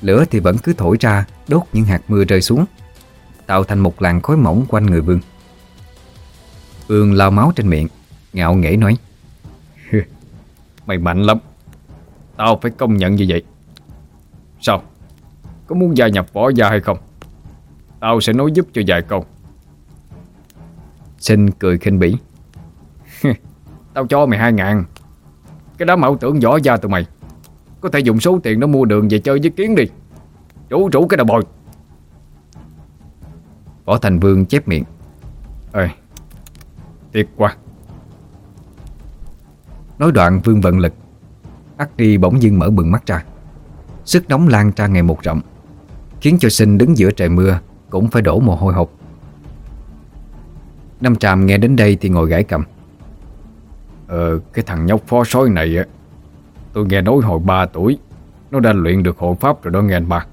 Lửa thì vẫn cứ thổi ra, Đốt những hạt mưa rơi xuống, Tạo thành một làn khói mỏng quanh người vương. Vương lao máu trên miệng, Ngạo nghễ nói Mày mạnh lắm. Tao phải công nhận như vậy. Sao? Có muốn gia nhập võ gia hay không? Tao sẽ nói giúp cho vài câu. Sinh cười khinh bỉ. *laughs* Tao cho mày hai ngàn. Cái đám ảo tưởng võ gia tụi mày. Có thể dùng số tiền đó mua đường về chơi với kiến đi. Rủ rủ cái đầu bồi. Võ Thành Vương chép miệng. Ê, Tiếc quá. Nói đoạn Vương vận lực. Agni bỗng dưng mở bừng mắt ra. Sức nóng lan ra ngày một rộng, Khiến cho sinh đứng giữa trời mưa Cũng phải đổ mồ hôi hột. Năm Tràm nghe đến đây thì ngồi gãi cầm. Ờ cái thằng nhóc phó sói này á, Tôi nghe nói hồi 3 tuổi, Nó đã luyện được hộ pháp rồi đó nghe anh ba.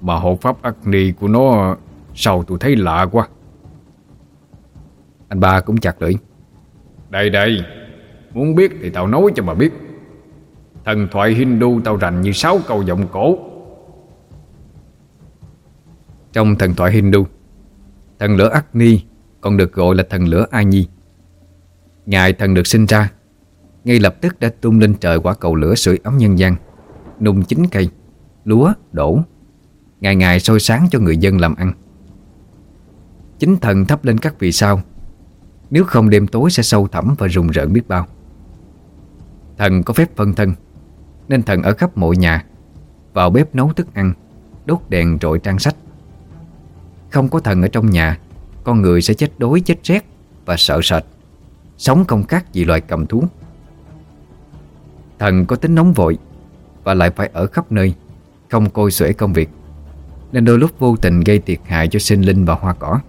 Mà hộ pháp Agni của nó, Sao tôi thấy lạ quá. Anh ba cũng chặt lưỡi. Đây đây, Muốn biết thì tao nói cho mà biết. Thần thoại Hindu tao rành như sáu câu giọng cổ. Trong thần thoại Hindu, Thần lửa Agni còn được gọi là thần lửa A Nhi. Ngài thần được sinh ra Ngay lập tức đã tung lên trời quả cầu lửa sưởi ấm nhân gian Nung chín cây Lúa, đổ. Ngày ngày soi sáng cho người dân làm ăn. Chính thần thắp lên các vì sao Nếu không đêm tối sẽ sâu thẳm và rùng rợn biết bao. Thần có phép phân thân Nên thần ở khắp mọi nhà Vào bếp nấu thức ăn Đốt đèn rồi trang sách. Không có thần ở trong nhà con người sẽ chết đói chết rét Và sợ sệt. Sống không khác gì loài cầm thú. Thần có tính nóng vội Và lại phải ở khắp nơi Không coi xuể công việc Nên đôi lúc vô tình gây thiệt hại cho sinh linh và hoa cỏ.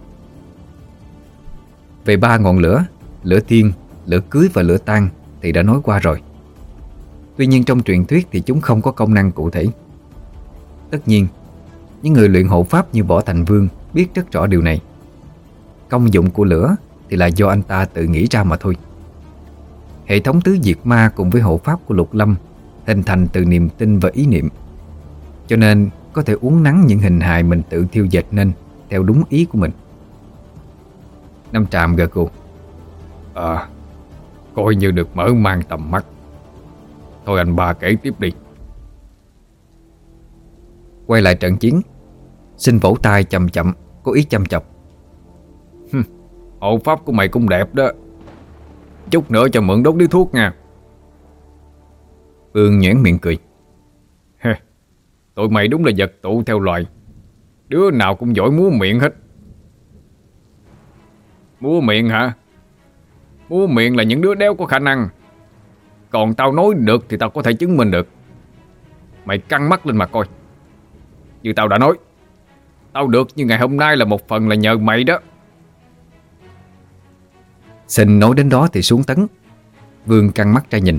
Về ba ngọn lửa Lửa thiên, lửa cưới và lửa tan Thì đã nói qua rồi. Tuy nhiên trong truyền thuyết thì chúng không có công năng cụ thể. Tất nhiên Những người luyện hộ pháp như Võ Thành Vương Biết rất rõ điều này. Công dụng của lửa Thì là do anh ta tự nghĩ ra mà thôi. Hệ thống tứ diệt ma cùng với hộ pháp của Lục Lâm Hình thành từ niềm tin và ý niệm. Cho nên có thể uống nắng những hình hài mình tự thiêu dệt nên Theo đúng ý của mình. Năm tràm gật gù. À Coi như được mở mang tầm mắt. Thôi anh ba kể tiếp đi. Quay lại trận chiến Xin vỗ tay chậm chậm Có ý chăm chọc Hộ pháp của mày cũng đẹp đó. Chút nữa cho mượn đốt điếu thuốc nha. Phương nhoẻn miệng cười. cười Tụi mày đúng là vật tụ theo loài. Đứa nào cũng giỏi múa miệng hết. Múa miệng hả? Múa miệng là những đứa đéo có khả năng. Còn tao nói được thì tao có thể chứng minh được. Mày căng mắt lên mà coi. Như tao đã nói, Tao được như ngày hôm nay là một phần là nhờ mày đó. Sinh nói đến đó thì xuống tấn. Vương căng mắt ra nhìn.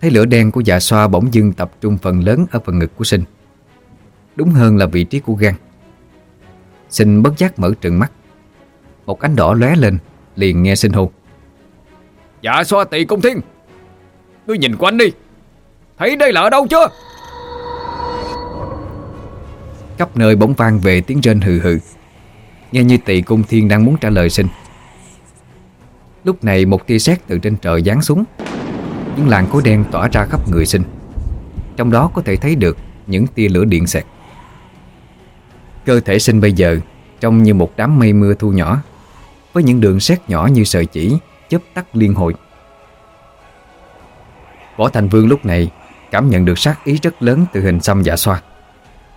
Thấy lửa đen của dạ xoa bỗng dưng tập trung phần lớn ở phần ngực của sinh. Đúng hơn là vị trí của gan. Sinh bất giác mở trừng mắt. Một ánh đỏ lóe lên Liền nghe sinh hô. Dạ xoa tỳ công thiên Ngươi nhìn quanh đi. Thấy đây là ở đâu chưa? Khắp nơi bỗng vang về tiếng rên hừ hừ. Nghe như tỳ cung thiên đang muốn trả lời sinh Lúc này một tia sét từ trên trời giáng xuống. Những làn khối đen tỏa ra khắp người sinh. Trong đó có thể thấy được những tia lửa điện xẹt. Cơ thể sinh bây giờ trông như một đám mây mưa thu nhỏ, Với những đường sét nhỏ như sợi chỉ chớp tắt liên hồi. Võ Thành Vương lúc này cảm nhận được sát ý rất lớn từ hình xăm dạ xoa.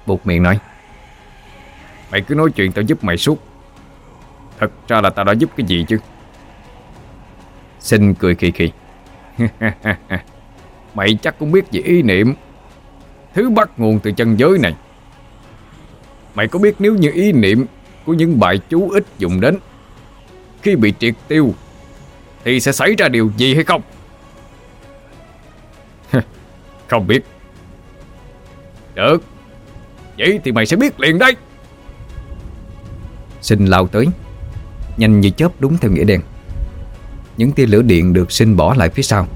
Bột miệng nói, Mày cứ nói chuyện tao giúp mày suốt. Thật ra là tao đã giúp cái gì chứ? Sinh cười khì khì, *laughs* Mày chắc cũng biết về ý niệm. Thứ bắt nguồn từ chân giới này. Mày có biết nếu như ý niệm Của những bài chú ít dùng đến Khi bị triệt tiêu Thì sẽ xảy ra điều gì hay không? *laughs* Không biết. Được. Vậy thì mày sẽ biết liền đây. Sinh lao tới. Nhanh như chớp đúng theo nghĩa đen. Những tia lửa điện được sinh bỏ lại phía sau.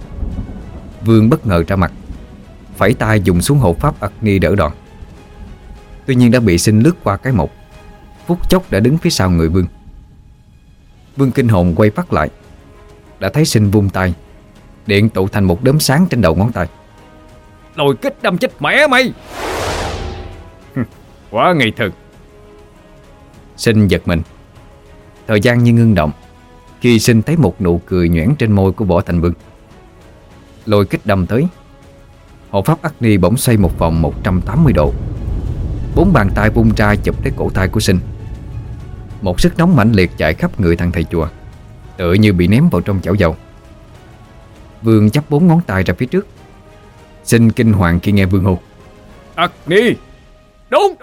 Vương bất ngờ ra mặt. Phải tay dùng xuống hộ pháp Agni đỡ đòn. Tuy nhiên đã bị sinh lướt qua cái một Phút chốc đã đứng phía sau người Vương. Vương kinh hồn quay phát lại. Đã thấy sinh vung tay. Điện tụ thành một đốm sáng trên đầu ngón tay. Lồi kích đâm chết mẹ mày. Quá ngây thơ. Sinh giật mình. Thời gian như ngưng động Khi sinh thấy một nụ cười nhoẻn trên môi của Võ Thành Vương Lôi kích đâm tới. Hộ pháp Agni bỗng xoay một vòng 180 độ. Bốn bàn tay vung ra chụp lấy cổ tay của sinh. Một sức nóng mãnh liệt chạy khắp người thằng thầy chùa Tựa như bị ném vào trong chảo dầu. Vương chắp bốn ngón tay ra phía trước. Sinh kinh hoàng khi nghe Vương hô Agni Đúng!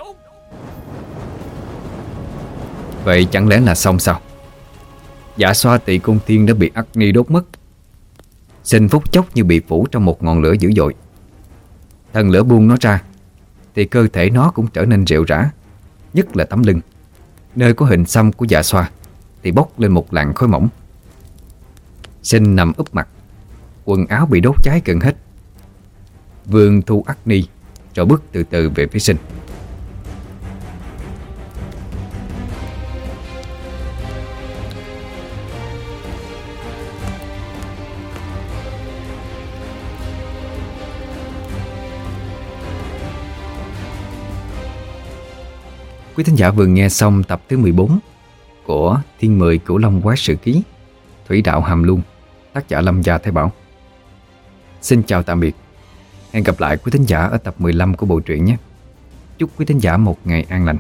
Vậy chẳng lẽ là xong sao Dạ xoa tỳ cung thiên đã bị Agni đốt mất. Sinh phút chốc như bị phủ trong một ngọn lửa dữ dội. Thần lửa buông nó ra, Thì cơ thể nó cũng trở nên rệu rã, Nhất là tấm lưng. Nơi có hình xăm của dạ xoa Thì bốc lên một làn khói mỏng. Sinh nằm úp mặt, Quần áo bị đốt cháy gần hết. Vương thu Agni Rồi bước từ từ về phía sinh. Quý thính giả vừa nghe xong tập thứ 14 của Thiên Mười Cửu Long Quái Sự Ký, Thủy Đạo Hàm Luân tác giả Lâm Gia Thái Bảo. Xin chào tạm biệt. Hẹn gặp lại quý thính giả ở tập 15 của bộ truyện nhé. Chúc quý thính giả một ngày an lành.